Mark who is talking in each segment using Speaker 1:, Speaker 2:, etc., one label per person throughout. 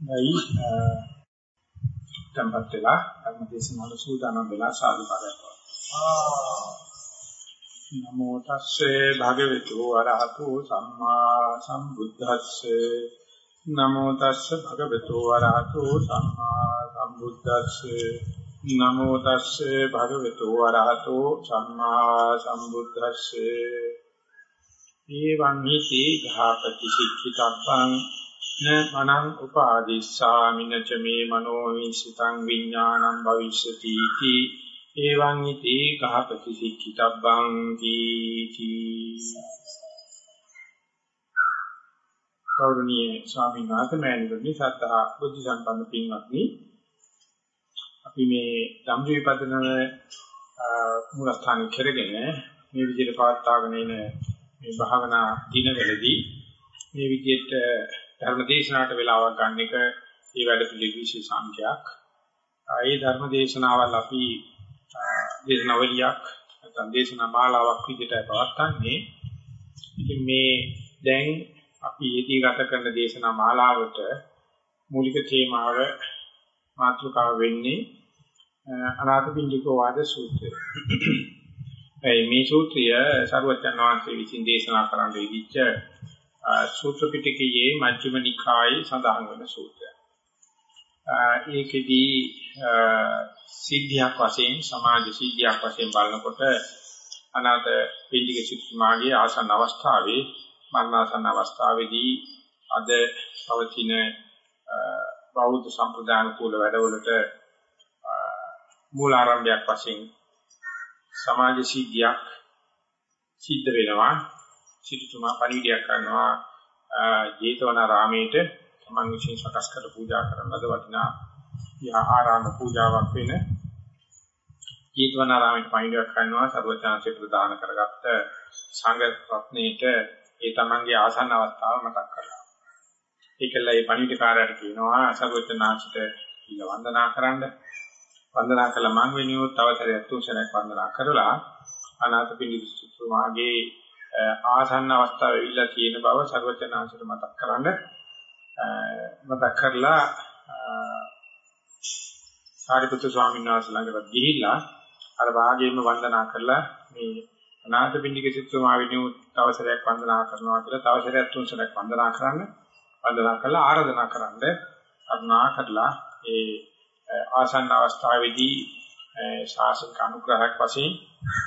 Speaker 1: නැයි tempat වෙලා ධර්ම දේශනාවල සූදානම් වෙලා සාදු කරගන්නවා. නමෝ තස්සේ භගවතු වරහතු සම්මා සම්බුද්දස්සේ. නමෝ තස්සේ භගවතු වරහතු සම්මා සම්බුද්දස්සේ. නමෝ තස්සේ භගවතු වරහතු සම්මා සම්බුද්දස්සේ. ඒවං හිති ඝාපති සික්ඛිතබ්බං න මනං උපාදිස්සාමින ච මේ මනෝ විසිතං විඥානං භවිෂ්‍යති इति. එවං ඉති කහපති සික්ඛිතබ්බං කීති. කෞරණීය ස්වාමීන් වහන්සේ මෑණිවරණි සද්ධා බුද්ධ සම්පන්න පින්වත්නි. අපි මේ ධම්ම විපදන මූලස්ථාන කරගෙන මේ විදිහට පවත්වාගෙන එන මේ භාවනා දිනවලදී මේ විදිහට ධර්ම දේශනාවට වෙලාවක් ගන්න එක ඒ වැඩ පිළිවෙල විශේෂ සංඛ්‍යාවක්. ඒ ධර්ම දේශනාවල් අපි දේශනාවලියක් නැත්නම් දේශනා මාලාවක් විදිහට පවත්වන්නේ. ඉතින් මේ දැන් අපි යෙදී ගත කරන දේශනා මාලාවට මූලික තේමාව මාතෘකාව වෙන්නේ අනාථපිණ්ඩිකෝ වාද සූත්‍රය. මේ සූත්‍රය සරුවචන් වහන්සේ විසින් දේශනා කරන්න ඉදිච්ච සූත්‍ර පිටකයේ මජ්ක්‍ධිම නිකායේ සඳහන් වෙන සූත්‍රයක්. ඒකෙදී සිද්ධියක් වශයෙන් සමාජ සිද්ධියක් වශයෙන් බලනකොට අනාථ පිළිග සිටුමාගේ ආසන්න අවස්ථාවේ මරණාසන්න අවස්ථාවේදී අද පවතින බෞද්ධ සම්ප්‍රදාන කුල වැඩවලට මූල ආරම්භයක් වශයෙන් සමාජ සිද්ධියක් සිද්ධ වෙනවා සිටුතුමා පණිවිඩයක් කරනවා ජේතවනාරාමේට තමන් විසින් සකස් කර පූජා කරන ලද වටිනා යා ආරාම පූජාවක් වෙන ජේතවනාරාමේට පණිවිඩයක් කරනවා සර්වඥාන්සේ ප්‍රදාන කරගත්ත සංඝ රත්නයේට ඒ තමන්ගේ ආසන්න අවස්ථාව මතක් කරලා. ඒකල ඒ පණිවිඩකාරයාට කියනවා සර්වඥාන්සිට ඊළ වන්දනා කරන්න. වන්දනා කළ මං වෙනුවට තව සැරයක් තුන්සරයක් වන්දනා කරලා අනාථ පිළිතුරුමාගේ ආසන්න අවස්ථාව වෙවිලා තියෙන බව සර්වචනාංශයට මතක් කරන්න. මතක් කරලා සාරිපුත්‍ර ස්වාමීන් වහන්සේ ළඟට ගිහිල්ලා අර භාගයෙන්ම වන්දනා කරලා මේ අනාථ පින්ඩික සිතුමා විනු තවසරයක් වන්දනා කරනවා කියලා තවසරයක් තුන්සරයක් වන්දනා කරන්න වන්දනා කරලා ආරාධනා කරන්න අරුණා කරලා ඒ ආසන්න අවස්ථාවේදී ශාසනික අනුග්‍රහයක් වශයෙන්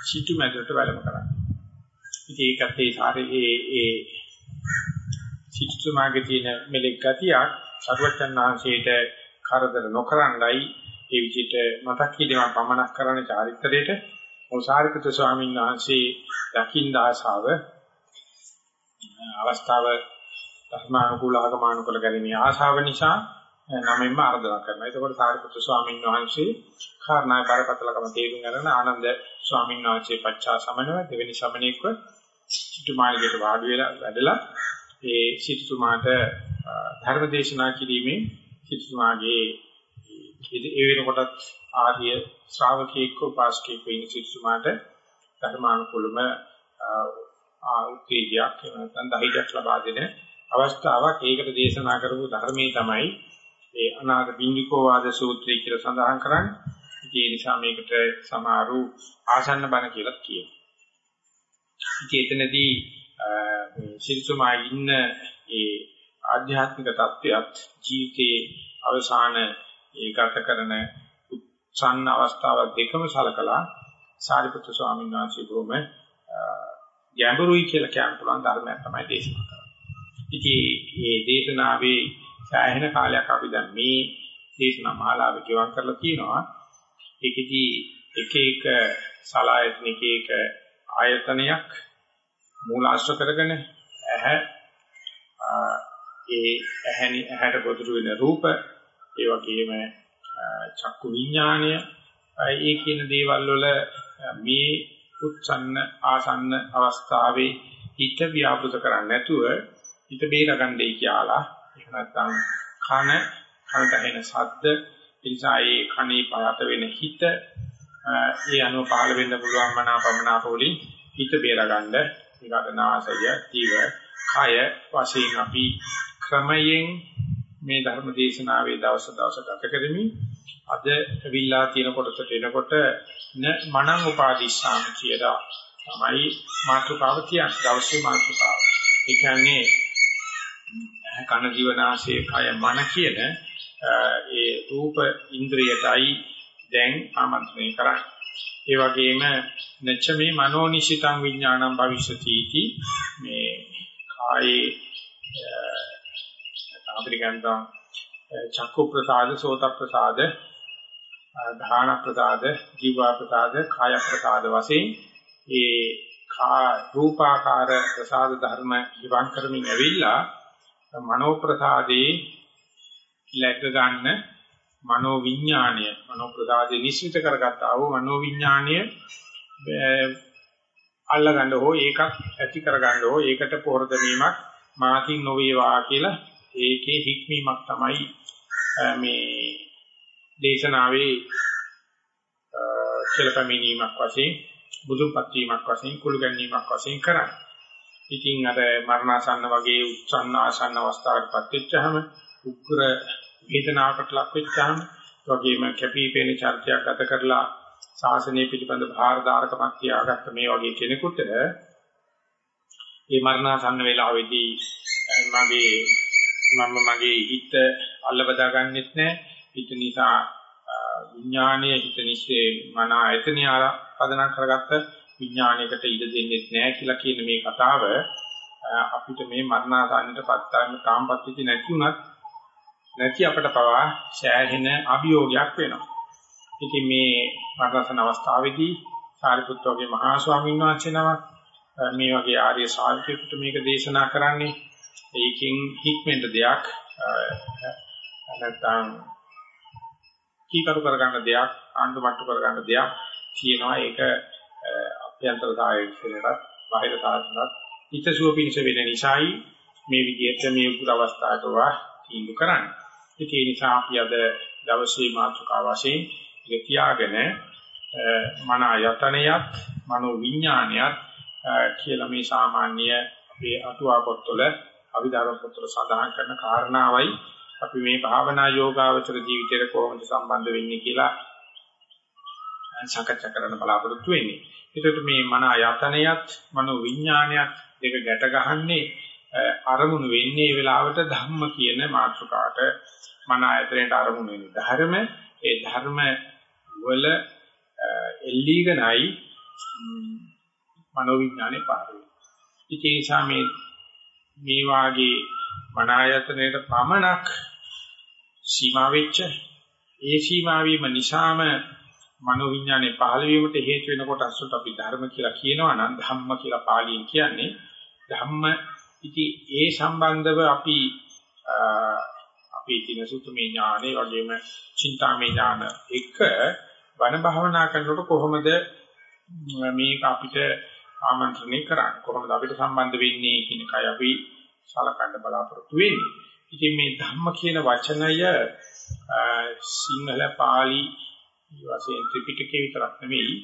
Speaker 1: සිටු මැදට වැඩම කරන්නේ. ඉතින් ඒකත් ඒ සාරේ ඒ ඒ සිතුමාගේ තියෙන මෙලෙක් ගතියක් සරුවචන් වහන්සේට කරදර නොකරණ්ඩයි ඒ විදිහට මතක් කිරීම පමනක් කරන චාරිත්‍රයේට මොසාරිකත ස්වාමීන් වහන්සේ දකින්න ආසාව අවස්ථාව ධර්මානුකූල ආගමනුකූල ගැලීමේ ආශාව නිසා නමෙන්ම ආර්දනා කරනවා. එතකොට සාරිපුත්‍ර ස්වාමීන් වහන්සේ කාරණා බරපතලකම තේරුම් ගන්න ආනන්ද ස්වාමීන් වහන්සේ පච්චා සමනව දෙවෙනි ශ්‍රමණේකව සිටුමාලයට වාඩි වෙලා වැඩලා ඒ සිටුමාට ධර්ම දේශනා කිරීමේ සිටුමාගේ ඒ වෙනකොටත් ආර්ය ශ්‍රාවකෙක් උපාසකෙක් වෙන සිටුමාට ධර්මානුකූලම උත්තේජයක් නැත්නම් ධෛර්යයක් ලබා දෙන අවස්ථාවක් ඒකට දේශනා කරපු ධර්මයේ තමයි ඒ අනාග බින්දිකෝ වාද සූත්‍රය කියලා සඳහන් කරන්නේ. ඒ නිසා මේකට සමහරු ආසන්න බණ කියලා කියනවා. ඉතින් එතනදී මේ ශිල්සුමා ඉන්න ඒ ආධ්‍යාත්මික தත්වයක් ජීවිතයේ අවසාන ඒ ගත කරන උත්සන්න අවස්ථාව දෙකම සලකලා සාරිපුත්‍ර ස්වාමීන් වහන්සේ බොහොම ගැඹුරුයි කියලා කියන්න පුළුවන් ධර්මයක් තමයි දේශනා කරන්නේ. ඉතින් මේ දේශනාවේ සෑහෙන කාලයක් අපි දැන් මේ දේශනා මාලාව ගෙවම් කරලා තියෙනවා. ඒකෙදි එක එක සලායතනික එක ආයතනයක් මූලාශ්‍ර කරගෙන ඇහැ ඒ ඇහැනි ඇහැට ගොදුරු වෙන රූප ඒ වගේම චක්කු විඥානය ඒ කියන දේවල් වල මේ උත්සන්න ආසන්න අවස්ථාවේ හිත ව්‍යාපෘත කරන්නේ නැතුව හිත බේරගන්නයි කියලා. එහෙම නැත්නම් කන කනට ඇහෙන ශබ්ද නිසා ඒ කනේ පහත වෙන හිත ඒ අනුව පහළ වෙන්න පුළුවන් මනාපමනාප වලින් හිත බේරගන්න ඊගාට නාසය, දිව, කය වශයෙන් අපි ක්‍රමයෙන් මේ ධර්ම දේශනාවේ දවස දවස ගත කරමින් අද විල්ලා තියෙන කොටසට එනකොට න මනං උපාදිස්සාම කියලා තමයි මාතෘකාව කියන්නේ දවසේ මාතෘකාව. ඒ කියන්නේ කන ජීවනාශය කය මන කියන ඒ රූප ඉන්ද්‍රියටයි දැන් ආමන්ත්‍රණය කරන්නේ. ඒ වගේම නච්ච මේ මනෝනිශිතං විඥානං භවිෂති इति මේ කායේ අපිට කියනවා චක්කු ප්‍රසාද සෝත ප්‍රසාද ධාන ප්‍රසාද ජීවා ප්‍රසාද කාය ප්‍රසාද වශයෙන් ඒ කා රූපාකාර ප්‍රසාද ධර්ම ඉවන් කරමින් ඇවිල්ලා මනෝ ප්‍රසාදේ läග ගන්න මනෝ විඥාණය මනෝ ප්‍රසාදේ නිශ්චිත කරගත්තා වූ මනෝ විඥාණය අල්ලගන්න හෝ ඒකත් ඇති කරගන්න හෝ ඒකට පොහොර දැමීමක් මාකින් නොවේවා කියලා ඒකේ හික්මීමක් තමයි මේ දේශනාවේ කෙලපැමිණීමක් වශයෙන් බුදුපත් වීමක් වශයෙන් කුළු ගැනීමක් වශයෙන් කරන්නේ. ඉතින් අර මරණාසන්න වගේ උත්සන්න ආසන්න අවස්ථාවකටපත් වෙච්චාම උග්‍ර වේදනාවකට ලක් වෙච්චාම වගේම කැපිපෙන චර්චයක් ගත කරලා ශාසනය පිළිබඳ භාරදාරකමක් තියාගත්ත මේ වගේ කෙනෙකුට මේ මරණාසන්න වේලාවේදී මගේ මම මගේ හිත අල්ලවදා ගන්නෙත් නැහැ හිත නිසා විඥානයේ හිත නිස්සේ මන ආයතනිය පදනම් කරගත්ත විඥානයකට ඉඩ දෙන්නේ නැහැ කියලා කියන මේ කතාව අපිට මේ මරණාසන්නට පත්තාන්න තාම්පත්‍ති නැති උනත් නැති අපට පවා සෑහෙන අභියෝගයක් වෙනවා. ඉතින් මේ මරණසන අවස්ථාවේදී සාරිපුත්ත වගේ මහා ස්වාමීන් වහන්සේ නමක් මේ වගේ ආර්ය ශාන්තියකට මේක දේශනා කරන්නේ ඒකෙන් හික්මෙන්ට දෙයක් නැත්නම් කීකරු කරගන්න දෙයක් ආණ්ඩුමට්ටු කරගන්න දෙයක් කියනවා ඒක අභ්‍යන්තර සායකයකට බාහිර සායකයකට හිතසුව පිණිස වෙන නිසායි මේ විදිහට මේ උගුර අවස්ථාවට වා තීන්දුව කරන්නේ. ඒ නිසා අපි අද දවසේ මාතෘකාව වශයෙන් ඉත තියාගෙන මන ආයතනයත් මනෝ විඥානයත් කියලා මේ සාමාන්‍ය අපේ අටුවා පොත්වල අවිධාරණ පොත්වල සඳහන් කරන කාරණාවයි අපි මේ භාවනා යෝගාවචර ජීවිතයට කොහොමද සම්බන්ධ වෙන්නේ කියලා සාකච්ඡා කරන්න බලාපොරොත්තු වෙන්නේ. ඒකට මේ මන ආයතනයත් මනෝ විඥානයත් දෙක ගැට ගහන්නේ අරමුණු වෙන්නේ ඒ වෙලාවට ධම්ම කියන මාතෘකාවට මන ආයතනයට අරමුණු වෙන ධර්ම ඒ ධර්ම වල එල්ලීගෙනයි මනෝ විඥානේ පාර වෙන්නේ. ඒ නිසා මේ මේ වාගේ මන ආයතනයට පමණක් සීමා වෙච්ච ඒ සීමා වීම නිසාම මනෝ විඥානේ පහළ වීමට හේතු වෙන කොටසට අපි ධර්ම කියලා කියනවා නම් ධම්ම කියලා පාලියෙන් කියන්නේ ධම්ම ඉති ඒ සම්බන්ධව අපි අපි තියෙන සුතමේ ඥානෙ වගේම චින්තාමේ ඥාන එක වන භාවනා කරනකොට කොහොමද මේක අපිට ආමන්ත්‍රණය කරන්නේ කොහොමද අපිට සම්බන්ධ වෙන්නේ කියන එකයි අපි සලකන්න බලාපොරොත්තු වෙන්නේ. ඉතින් මේ ධම්ම කියන වචනය සිංහල පාලි වශයෙන් ත්‍රිපිටකේ විතරක් නෙවෙයි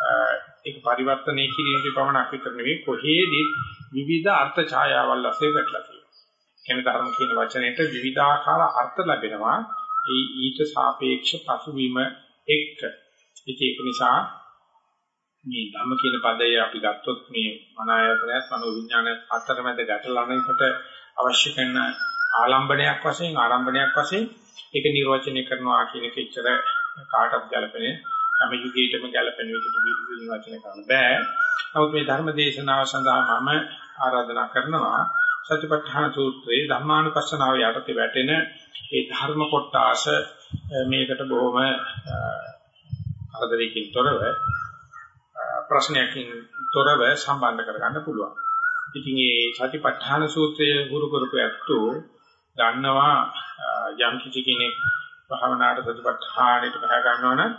Speaker 1: ඒක පරිවර්තනය කිරීමේ පමණක් විතර නෙවෙයි කොහේදී විවිධ අර්ථ ඡායාවල් වශයෙන් වැටලා තියෙනවා. කියන ධර්ම කියන වචනයට විවිධාකාර අර්ථ ලැබෙනවා. ඒ ඊට සාපේක්ෂ පසුබිම එක්ක. ඒක නිසා මේ ධම්ම කියන පදය අපි ගත්තොත් මේ මන ආයතනයත් මනෝ විඥානයත් අතරමැද ගැටලනකට අවශ්‍ය කරන ආලම්බණයක් වශයෙන් ආරම්භණයක් වශයෙන් ඒක නිර්වචනය කරනවා කියන එක ඉතර කාටවත් ගැලපෙන්නේ හැම යුගයකටම ගැලපෙන විදිහට නිර්වචනය කරන්න බෑ. නමුත් මේ ධර්ම දේශනාව සඳහා මම ආරාධනා කරනවා සතිපට්ඨාන සූත්‍රයේ ධර්මානුපස්සනාව යටතේ වැටෙන ඒ ධර්ම කොටස මේකට බොහොම අරදරකින් තොරව ප්‍රශ්නයකින් තොරව සම්බන්ධ කරගන්න පුළුවන්. ඉතින් මේ සතිපට්ඨාන සූත්‍රයේ ගුරු කරපු ඇත්තෝ දන්නවා යම් කිසි කෙනෙක් භාවනාවට සතිපට්ඨානෙට බහ ගන්නවා නම්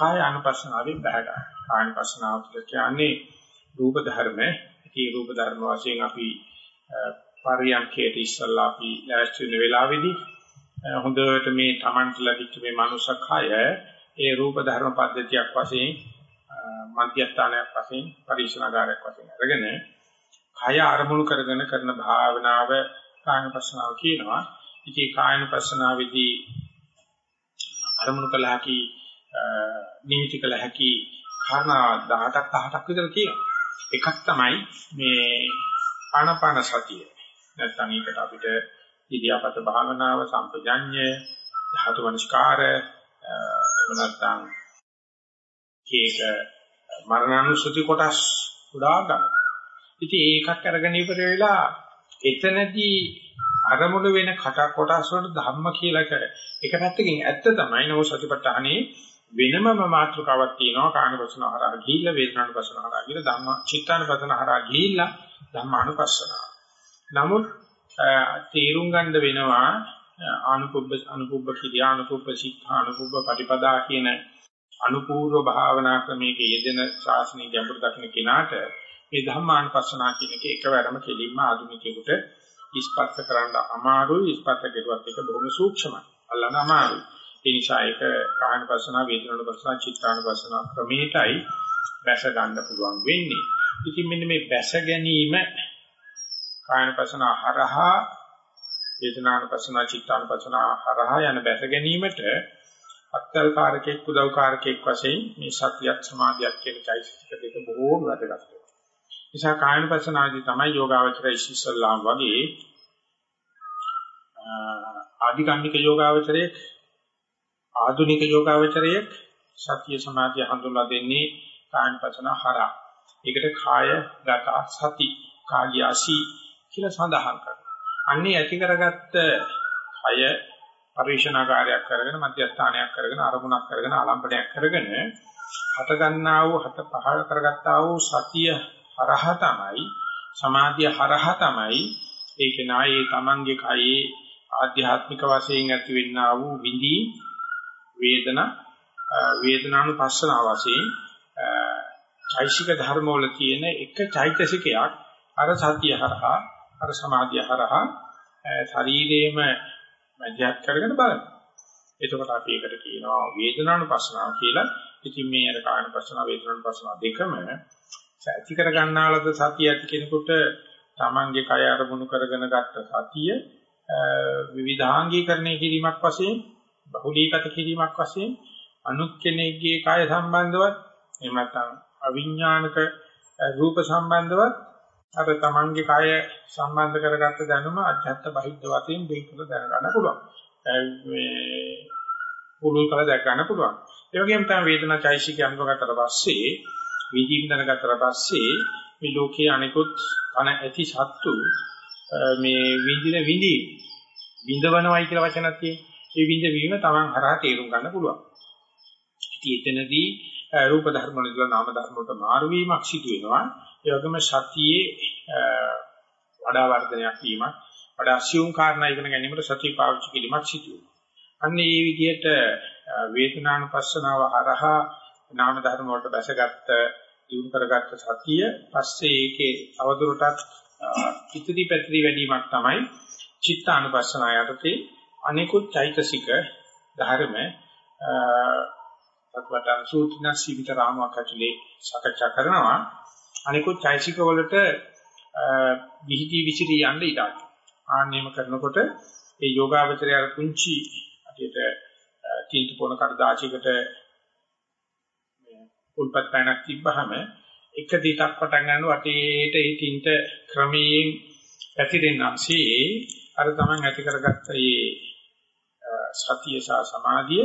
Speaker 1: කාය අනුපස්සනාවෙන් බහ ගන්න. කාය අනුපස්සනාව කියන්නේ රූප ධර්ම. ඉතින් රූප ධර්ම වශයෙන් අපි පරියන්කේට ඉස්සල්ලා අපි ලෑස්ති වෙන වෙලාවේදී හොඳට මේ Tamanට ලැබිච්ච මේ මනුෂ්‍ය කය ඒ රූප ධර්ම පද්ධතියක් වශයෙන් මධ්‍යස්ථානයක් වශයෙන් පරිශනාගාරයක් වශයෙන් අරගෙන කය අරමුණු කරගෙන කරන භාවනාව කායනපස්සනාව කියනවා. ඉතින් කායනුපස්සනාවේදී අරමුණු කළ හැකි නිමිති කළ හැකි කාරණා 18ක් 18ක් විතර තියෙනවා. එකක් තමයි මේ ආනාපාන සතිය. නැත්නම් ඒකට අපිට ඉදියාපත භාවනාව සම්පජඤ්ඤය ධාතු මනස්කාර එහෙම නැත්නම් කේක මරණානුසති කොටස් උඩා ගන්න. ඉතින් ඒකක් අරගෙන ඉවර වෙලා එතනදී අරමුණු වෙන කට කොටස් වලට ධර්ම කියලා කර. එක පැත්තකින් ඇත්ත තමයි නෝ සතිපට්ඨානේ වෙනමම මාතෘකාවක් තියෙනවා. කාණවසන හරහා ගිහිල්ලා වේදනානුපස්සන හරහා ගිහිල්ලා ධම්ම චිත්තානුපස්සන හරහා ගිහිල්ලා ධම්මානුපස්සන. නමුත් තේරුම් ගන්න වෙනවා අනුපුබ්බ අනුපුබ්බ කිරියා අනුපුබ්බ සික්ඛා අනුපුබ්බ පටිපදා කියන අනුපූර්ව භාවනා ක්‍රමයක යෙදෙන ශාසනීය ගැඹුරු දක්න කෙනාට මේ ධම්මානුපස්සනා කියන එක එකවරම කෙලින්ම ආධුනිකයෙකුට ඉස්පර්ශ කරන්න අමාරුයි. ඉස්පර්ශ කෙරුවත් ඒක බොහොම සූක්ෂමයි. අල්ලන්න අමාරුයි. ඒ නිසා ඒක කායනුපස්සනා වේදනානුපස්සනා චිත්තානුපස්සනා ක්‍රමයටයි බැස ගන්න පුළුවන් වෙන්නේ ඉතින් මෙන්න මේ බැස ගැනීම කායනුපස්සනා හරහා වේදනානුපස්සනා චිත්තානුපස්සනා හරහා යන බැස ගැනීමට අත්කල් කාරකෙක් උදව් කාරකෙක් වශයෙන් මේ සතියත් සමාධියත් කියන চৈতසික දෙක බොහෝම වැදගත් වෙනවා. නිසා කායනුපස්සනාදී තමයි යෝගාවචරය ඉස්සල්ලාම් වගේ ආධිකම්මික යෝගාවචරයේ ආධුනික යෝගාවචරයේ සතිය සමාධිය හඳුන්වා දෙන්නේ කායනුපස්සන හරහා. ඒකට කාය ගත සති කාර්යසි කියලා සඳහන් කරනවා. අන්නේ ඇති කරගත්ත කය පරිශනාකාරයක් කරගෙන මධ්‍යස්ථානයක් කරගෙන අරමුණක් කරගෙන ආලම්බණයක් කරගෙන හත ගන්නා වූ හත පහළ කරගත්තා වූ සතිය හරහා තමයි සමාධිය හරහා තමයි ඒක නායේ තමන්ගේ කයේ ආධ්‍යාත්මික වශයෙන් ඇතිවෙනා වූ විඳි වේදනා වේදනානුපස්සන වශයෙන් චෛසික ධර්ම වල තියෙන එක චෛතසිකයක් අර සතිය හරහා අර සමාධිය හරහා ශරීරයේම මැදිහත් කරගෙන බලන්න. එතකොට අපි ඒකට කියනවා වේදනානුපස්සනාව කියලා. ඉතින් මේ අර කායනුපස්සනාව වේදනානුපස්සනාව දෙකම ඇති කර ගන්නාලද සතිය ඇති කෙනෙකුට තමන්ගේ කය අරමුණු කරගෙන ගත්ත සතිය විවිධාංගීකරණය කිරීමක් වශයෙන් බහුලීගත කිරීමක් වශයෙන් අනුත් කෙනෙක්ගේ කය සම්බන්ධවත් එහෙම නැත්නම් අවිඥානික රූප සම්බන්ධවත් අර තමන්ගේ කය සම්බන්ධ කරගත්ත දැනුම අධ්‍යාත්ම බහිද්ද වශයෙන් දෙකකට දැනගන්න පුළුවන්. මේ පුළුල් කළ දැක ගන්න පුළුවන්. ඒ වගේම තමයි වේදනා චෛසිකය අනුගතතර පස්සේ විදීම් දැනගත්තට පස්සේ මේ ලෝකයේ අනිකුත් කන ඇති සත්තු මේ විඳින විඳි විඳවනවයි කියලා වචනක් තියෙනවා. ඒ විඳ වීම තමන් හරහා තේරුම් ගන්න පුළුවන්. ඉතින් එතනදී රූප ධර්ම වල නාම ධර්ම වලට මාරු වීමක් සිදු වෙනවා. ඒ වගේම සතියේ වඩා වර්ධනයක් වීමක් වඩා assume කාරණා ඉගෙන ගැනීමට සතිය පාවිච්චි කිරීමක් සිදු වෙනවා. අන්න ඒ විදිහට වේදනානුපස්සනාව හරහා නාම ධර්ම වලට බැසගත්ත දිනු කරගත්ත සතිය පස්සේ ඒකේ අවදුරටත් පිටිදි පැතිරි වැඩිවීමක් තමයි චිත්තානුපස්සනාව යටතේ අනිකුත් චෛතසික ධර්ම සත්වතන් සූත්‍රණ සීවිත රාමයක් ඇතුලේ සාකච්ඡා කරනවා. අනිකුත් චෛතසික වලට විහිදී විසිරී යන්න ඉඩ ආන්නේම කරනකොට ඒ යෝගාවචරය අර කුංචි අදිට තීන්ත පොන කඩදාසියකට උල්පත් පැනක් තිබ්බහම එක දිටක් පටන් ගන්න වටේට ඒ තින්ත ක්‍රමයෙන් පැතිරෙනාසේ අර තමන් ඇති කරගත්ත මේ සතිය සහ සමාධිය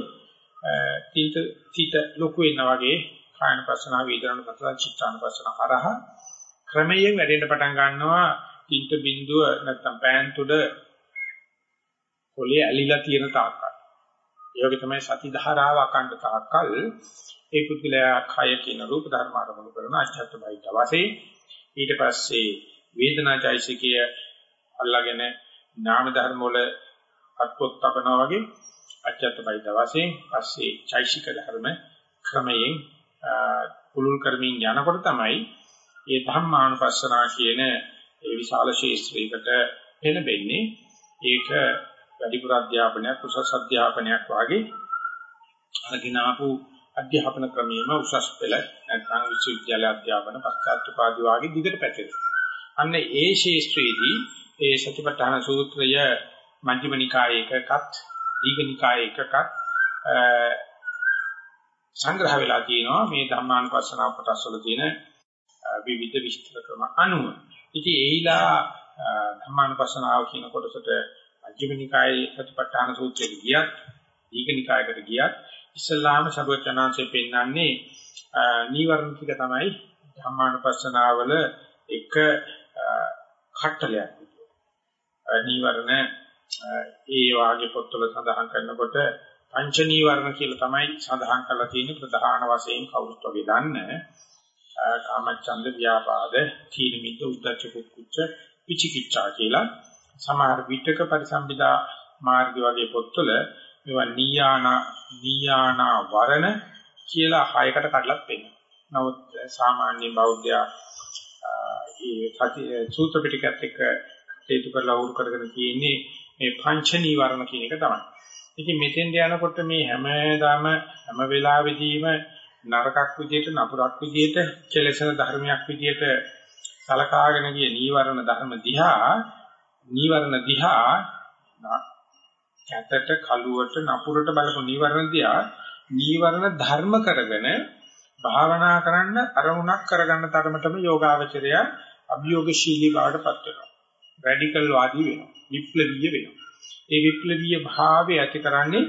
Speaker 1: තිත තිත ලොකු වෙනා වගේ කායන පස්සනා වේදනාන පස්සනා චිත්තාන පස්සනා හරහා ක්‍රමයෙන් වැඩෙන්න පටන් ගන්නවා තිත බිඳුව නැත්තම් පෑන් තුඩ කොලේ ඇලිලා තියෙන තාක්කල්. ඒ වගේ තමයි සති ධාරාව අකණ්ඩ තාක්කල් ඒ පුද්ගලයා කය කියන රූප ධර්ම අරමුණු කරන අච්ඡත්ත බයිත වශයෙන් ඊට පස්සේ වේදනාචෛසිකය අල්ලාගෙන නාම ධර්ම වල අත්පොත් තබනවා වගේ අච්ඡත්ත බයිත වශයෙන් පස්සේ චෛසික ධර්ම ක්‍රමයෙන් පුලුල් කරමින් යනකොට තමයි මේ ධම්මානුපස්සනා කියන ඒ විශාල ශේත්‍රයකට පෙළඹෙන්නේ ඒක වැඩිපුර අධ්‍යාපනයක් උසස් අධ්‍යාපනයක් වාගේ අරගෙන ආපු අධ්‍යාපන ක්‍රමයේම උසස් පෙළ නැත්නම් විශ්වවිද්‍යාල අධ්‍යාපන පශ්චාත් උපාධි වාගේ දිගට පැතිරෙනවා. අන්න ඒ ශේෂ්ත්‍රයේදී ඒ සතිපට්ඨාන සූත්‍රය මජ්ක්‍ධිම නිකායේ එකකත් දීඝ නිකායේ එකකත් සංග්‍රහ වෙලා තියෙනවා මේ ධම්මානුපස්සනාව කොටස් වල තියෙන විවිධ විස්තර ක්‍රම අනුව. ඉතින් ඒයිලා ධම්මානුපස්සනාව කියන කොටසට මජ්ක්‍ධිම නිකායේ සතිපට්ඨාන සූත්‍රයේ ගියත් දීඝ නිකායකට ගියත් ඉස්ලාම සර්වචනාංශයෙන් පෙන්වන්නේ නීවරණ ටික තමයි ධම්මානුපස්සනාවල එක කට්ටලයක් නීවරණ ඒ වාගේ පොත්වල සඳහන් කරනකොට පංච නීවරණ කියලා තමයි සඳහන් කරලා තියෙන්නේ ප්‍රධාන වශයෙන් කවුරුත් වගේ දන්නේ කාමච්ඡන්ද ව්‍යාපාද තීන මිද්ද උද්ධච්ච කුච්ච විචිකිච්ඡා කියලා සමහර විටක පරිසම්බිදා මාර්ග වගේ පොත්වල මේවා නීයානා නීයානා වරණ කියලා හයකට කඩලත් පෙන්නනවා. නමුත් සාමාන්‍ය බෞද්ධයා ඒ සති සූත්‍ර පිටකත් එක්ක හේතු කරලා වුරු කරගෙන තියෙන්නේ මේ පංච නීවරණ කියන එක තමයි. ඉතින් මෙතෙන් යනකොට මේ හැමදාම හැම වෙලාවෙදීම නරකක් විදියට නපුරක් විදියට කෙලෙසන ධර්මයක් විදියට සලකාගෙන ගිය නීවරණ ධර්ම දිහා නීවරණ දිහා කැතට කලුවට නපුරට බලපු නීවරණ දිහා නීවරණ ධර්ම කරගෙන භාවනා කරන්න අරමුණක් කරගන්න තරමටම යෝගාවචරය අභියෝගශීලී බවට පත් වෙනවා. රැඩිකල් වාදී වෙනවා. විප්ලවීය වෙනවා. ඒ විප්ලවීය භාවය ඇති කරන්නේ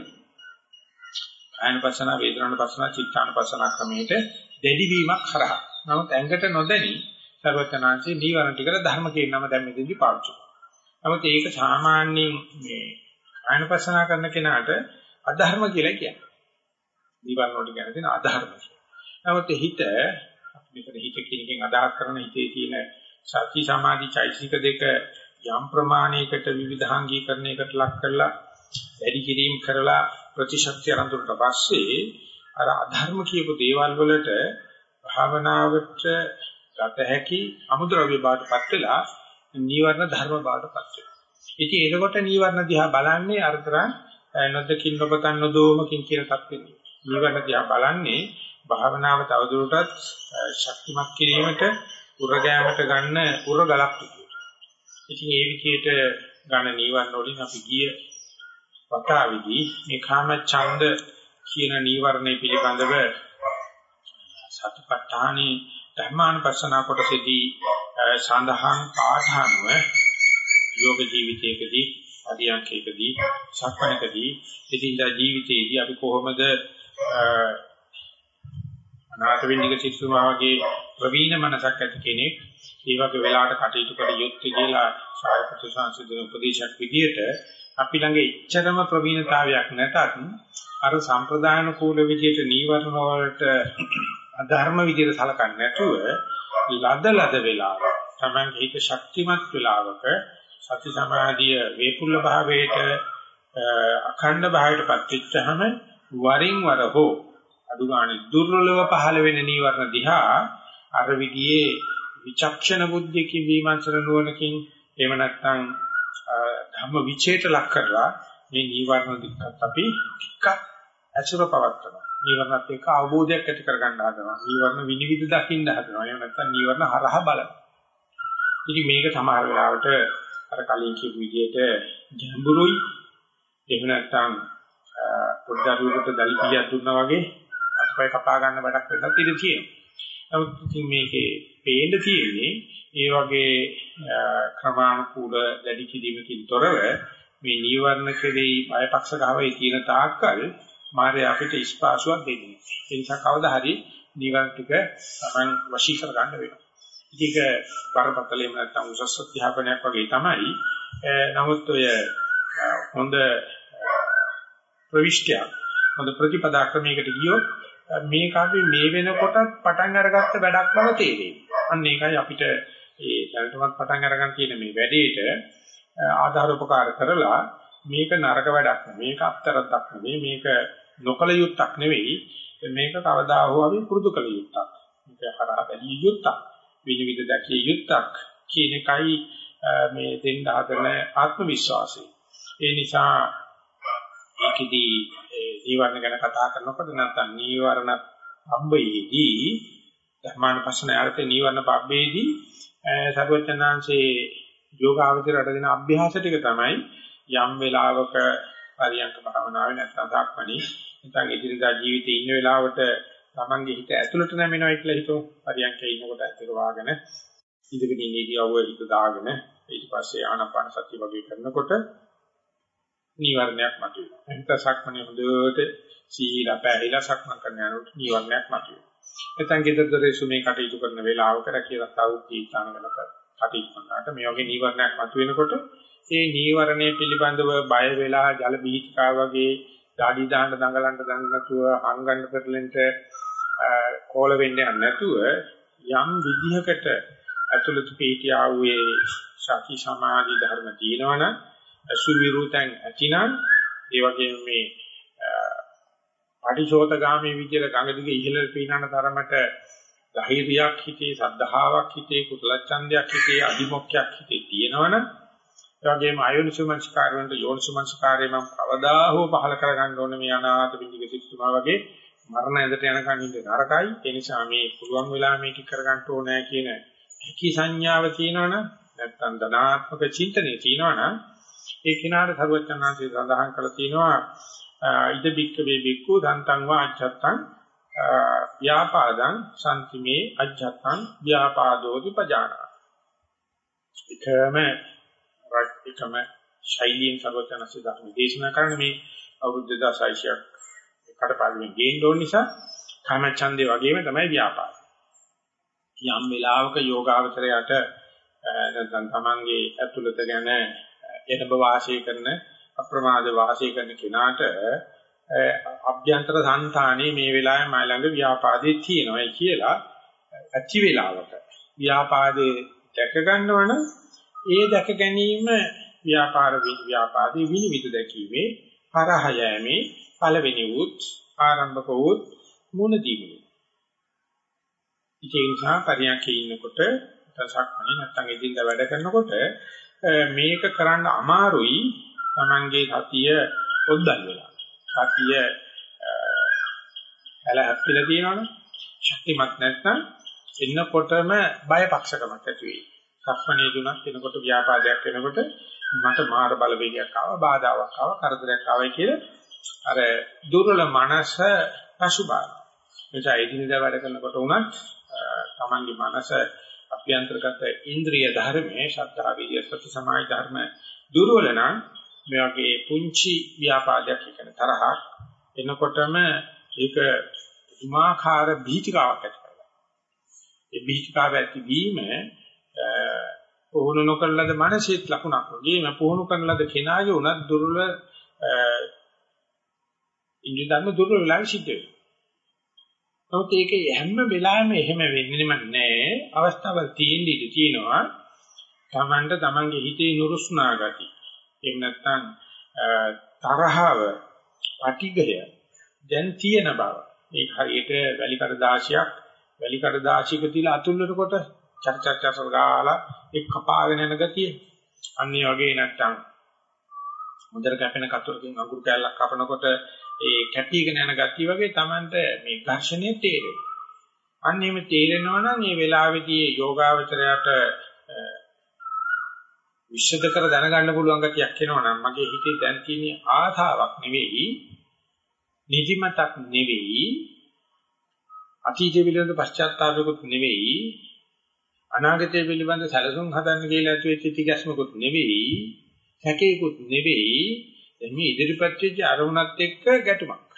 Speaker 1: කායනපසන, වේදනානපසන, චිත්තානපසන ක්‍රමයට දෙඩි වීමක් කරා. නමුත් ඇඟට නොදැනි සර්වචනාංශේ නීවරණ ටිකට ධර්ම කියන නම දැන් මෙතෙන්දි පාවිච්චි කරනවා. නමුත් ඒක සාමාන්‍යයෙන් මේ කායනපසන කරන කෙනාට අධර්ම කියලා කියනවා. නීවරණ වලට කියන දේ අධර්ම කියලා. නමුත් හිත මෙතන හිත කියන එකෙන් අදහස් කරන හිතේ තියෙන සති සමාධි චෛතසික දෙක යම් ප්‍රමාණයකට විවිධාංගීකරණයකට ලක් කරලා වැඩි කිරීම කරලා ප්‍රතිශක්තිය අරන්තුරට පස්සේ අර අධර්ම කියපු දේවල් වලට භාවනාවට ගත හැකි අමුද්‍රව්‍ය බාටපත් වෙලා නීවරණ ධර්ම බාටපත් වෙනවා. ඉතින් එතකොට නීවරණ දිහා බලන්නේ අරතරන් නොදකින් ඔබතන් නොදෝමකින් කියන තත්ත්වෙන්නේ. නීවරණ දිහා බලන්නේ භාවනාව තවදුරටත් ශක්තිමත් කිරීමට උරගෑමට ගන්න උරගලක් විදියට. ඉතින් ඒ විදියට ගන්න නීවරණ වලින් අපි ගිය වතාවේදී මේ කාම ඡන්ද කියන නීවරණය පිළිබඳව සතිපට්ඨානී ධර්මානුපස්සනා කොටසේදී සඳහන් පාඨානුව යෝග ජීවිතයකදී අධ්‍යාත්මිකදී සක්මණකදී ඉදින්දා ජීවිතයේදී අපි කොහොමද අනාථ වෙන්නික සිසුමා වගේ ප්‍රවීණ මනසක් ඇති කෙනෙක්. ඒ වගේ වෙලාවට කටයුතු කර යුත්තේ කියලා සායපතු සංසිඳන උපදේශක් විදියට අපි ළඟ ඉච්ඡතම ප්‍රවීණතාවයක් නැතත් අර සම්ප්‍රදාන කූල විදියට නීවරණ වලට අධර්ම විදියට සලකන්නේ නැතුව ලද ලද වෙලාව තමන්ගේ හිත ශක්තිමත් වෙලාවක සති සමාධිය වේපුල්ල භාවයට අඛණ්ඩ භාවයටපත් වෙච්චහම වරින් වර හෝ අදුගානේ දුර්වලව පහළ වෙන නීවරණ දිහා අර විදියේ විචක්ෂණ බුද්ධියකින් විමර්ශන නුවණකින් එහෙම නැත්නම් ධම්ම විචේත ලක් කරලා මේ නීවරණ දික්කත් අපි ටිකක් ඇසුර පවත්නවා. නීවරණත් එක්ක අවබෝධයක් ඇති කරගන්න හදනවා. නීවරණ විනිවිද දකින්න හදනවා. එහෙම නැත්නම් නීවරණ හරහා බලනවා. ඉතින් මේක සමහර වෙලාවට අර කලින් කියපු විදිහට ගැඹුරුයි. එහෙම නැත්නම් පොඩ්ඩක් දලිපියක් දුන්නා වගේ අත්පය කපා ගන්න වැඩක් වෙන්නත් ඉඩ තියෙනවා. නමුත් ඉතින් මේකේ පේන්න තියෙන්නේ ඒ වගේ ක්‍රමානුකූල දැඩි කිරීමකින් තොරව මේ නීවරණ කෙරෙහි බයපක්ෂ ගාවේ තියෙන තාක්කල් මාර්ය අපිට ස්පාසුවක් දෙන්නේ. ඒ නිසා කවදා හරි නීවරණ ටික Taman වශී කර ගන්න වෙනවා. ඒක බරපතලෙම නැත්තම් උසස් අධ්‍යාපනයක් වගේ තමයි. නමුත් ඔය හොඳ ප්‍රවිෂ්ඨයක් හොඳ ප්‍රතිපදා ක්‍රමයකට ගියොත් මේක අපි මේ වෙනකොටත් පටන් අරගත්ත වැඩක් බව තේරෙයි. අන්න ඒකයි අපිට ඒ දැනටමත් පටන් අරගන්න තියෙන මේ වැඩේට ආධාර උපකාර කරලා මේක නරක වැඩක් නෙවෙයි මේක අත්තරක් නෙවෙයි මේක නොකල යුත්තක් නෙවෙයි මේක කවදා හෝ අපි පුරුදු කළ යුත්තක්. මේක හරහා බැලිය යුත්තක්. විනිවිද දැකිය යුත්තක් කියන එකයි මේ දෙන්න හදන ආත්ම විශ්වාසය. ඒ නිසා ඒකෙදී නීවරණ ගැන කතා කරනකොට නැත්නම් නීවරණ අබ්බයේදී ධර්මානුපස්සන ආරතේ නීවරණ පබ්බේදී සර්වචනාංශේ යෝගාවචරයට දෙන අභ්‍යාස ටික තමයි යම් වෙලාවක පරියන්ක භාවනාවේ නැත්නම් ධක්මණි නැත්නම් ඉදිරියදා ජීවිතේ ඉන්න වෙලාවට තමන්ගේ හිත ඇතුළට නැමෙනවා කියලා හිතමු. පරියන්කේ ඉන්නකොට ඇතුළට වාගෙන ඉඳගෙන ඉන්න ඉරියව්ව හිත දාගෙන ඊට පස්සේ ආනාපාන සතිය වගේ කරනකොට නීවරණයක් මතුවෙනවා. එතන සක්මණේ හොඳට සීලා පැහැිලා සක්මන් කරන යනකොට නීවරණයක් මතුවෙනවා. නැත්නම් ගෙදරදොරේ සුමේ කටයුතු කරන වෙලාවක රැකියලා තවුත් ඊතානගෙන කටයුතු කරනකොට මේ වගේ නීවරණයක් මතුවෙනකොට ඒ නීවරණය පිළිබඳව බය වෙලා ජල බීජිකා වගේ ඩාඩි දාන්න දඟලන්න දඟ නැතුව හංගන්න පෙරලෙන්ට කෝල වෙන්නේ නැතුව යම් විදිහකට ඇතුළත පිටියා වූ සති සමාධි ධර්ම තියෙනවනම් අසුර විරුතෙන් ඇතිනම් ඒ වගේම මේ පටිශෝතගාමී විදියට ගඟ දිගේ ඉහළට පීනන තරමට ධෛර්යයක් හිතේ සද්ධාාවක් හිතේ කුසල ඡන්දයක් හිතේ අදිමොක්ඛයක් හිතේ තියෙනවනම් ඒ වගේම අයෝනිසුමංස්කාරවන්ට යෝනිසුමංස්කාරය මම කවදා හෝ පහල කරගන්න ඕනේ මේ අනාථ පිටික සිතුමා වගේ මරණ ඇඳට යනකන් ඉන්න නරකයි. ඒ නිසා මේ පුළුවන් වෙලා මේක කරගන්න ඕනේ කියන කි සංඥාව තියෙනවනම් නැත්තම් ධනාත්මක චින්තනයේ තියෙනවනම් ඒ කිනාට සර්වඥාන්සේ සඳහන් කරලා තියෙනවා ඉද බික්ක වේ බික්කු දන්තං වා අච්ඡත්තං ව්‍යාපාදං සම්තිමේ අච්ඡත්තං ව්‍යාපාදෝති පජානා එකම එකම ශෛලියෙන් සර්වඥාන්සේ ධර්ම දේශනා කරන මේ අවුරුදු 2600ක් කඩපාඩමින් ගේන්න ඕන නිසා කාමච්ඡන්දේ වගේම තමයි ව්‍යාපාද. යම් වෙලාවක යෝගාවචරයට නැත්නම් තමන්ගේ ඇතුළත ගැන එනබ වාසය කරන අප්‍රමාද වාසය කරන කෙනාට අභ්‍යන්තර సంతානේ මේ වෙලාවේ මයි ළඟ ව්‍යාපාදේ තියෙනවායි කියලා ඇති වෙලාවක ව්‍යාපාදේ දැක ගන්නවනම් ඒ දැක ගැනීම ව්‍යාපාර ව්‍යාපාදේ විනිවිද දැකීමේ හරහ යෑමේ පළවෙනි වූත් ආරම්භක වූත් මුණ දීමේ ඒ නිසා පරියන්කේ ඉන්නකොට සක්මණේ නැත්තම් එදින්ද වැඩ කරනකොට මේක කරන්න අමාරුයි Tamange සතිය පොද්දල් වෙලා. සතිය හැල හැප්පිලා තියෙනවනේ. ශක්තිමත් නැත්නම් එන්නකොටම බයපක්ෂකමක් ඇති වෙයි. සක්මණේ දුනත් එනකොට ව්‍යාපාදයක් වෙනකොට මට මාර බලවේගයක් ආවා, බාධාවක් ආවා, කරදරයක් ආවයි කියලා අර දුර්වල මනස පසුබාන. එනිසා එදිනෙදා වැඩ කරනකොට උනත් Tamange මනස අභ්‍යන්තරගත ඉන්ද්‍රිය ධර්මයේ ශ්‍රද්ධා විද්‍ය සති සමාධි ධර්ම දුර්වල නම් මේ වගේ පුංචි ව්‍යාපාදයක් කියන තරහක් එනකොටම ඒක හිමාකාර බීතිකාවක් ඇති කරගන්නවා. ඒ බීතිකාව ඇතිවීම පුහුණු නොකරන ලද මනසෙත් ලකුණක් වගේම පුහුණු කරන ලද කෙනාගේ උනත් දුර්වල ඉන්ද්‍රිය ධර්ම දුර්වල වෙලා සිද්ධ වෙනවා. නමුත් ඒක හැම වෙලාවෙම එහෙම වෙන්නේම නැහැ. අවස්ථාවල් තියෙන්න ඉඩ තියෙනවා. Tamanට Tamanගේ හිතේ නුරුස්නා ගති. එහෙම නැත්නම් තරහව, පටිඝය දැන් තියෙන බව. ඒක හරියට වැලි කඩදාසියක් වැලි කඩදාසියක තියලා අතුල්ලනකොට චර චර චර ගාලා ඒ කපාගෙන යන ගතිය. අනිත් වගේ නැත්නම් මුදල් කැපෙන කතරකින් අඟුරු කැල්ලක් කපනකොට ඒ කැපීගෙන යන ගතිය වගේ Tamanට මේ ඝර්ෂණය තේරෙනවා. අන්න එහෙම තේරෙනවා නම් මේ වෙලාවේදී යෝගාවචරයට විශ්ද කර දැනගන්න පුළුවන් ගතියක් එනවා නම් මගේ හිතේ දැන් තියෙන ආධාවක් නෙවෙයි නිදිමතක් නෙවෙයි අතීතය පිළිබඳ පශ්චාත්තාපයකුත් නෙවෙයි අනාගතය පිළිබඳ සැලසුම් හදන්න කියලා ඇති වෙච්ච තිගැස්මකුත් නෙවෙයි සැකේකුත් නෙවෙයි. මේ ඉදිරිපත් වෙච්ච අරමුණත් එක්ක ගැටුමක්.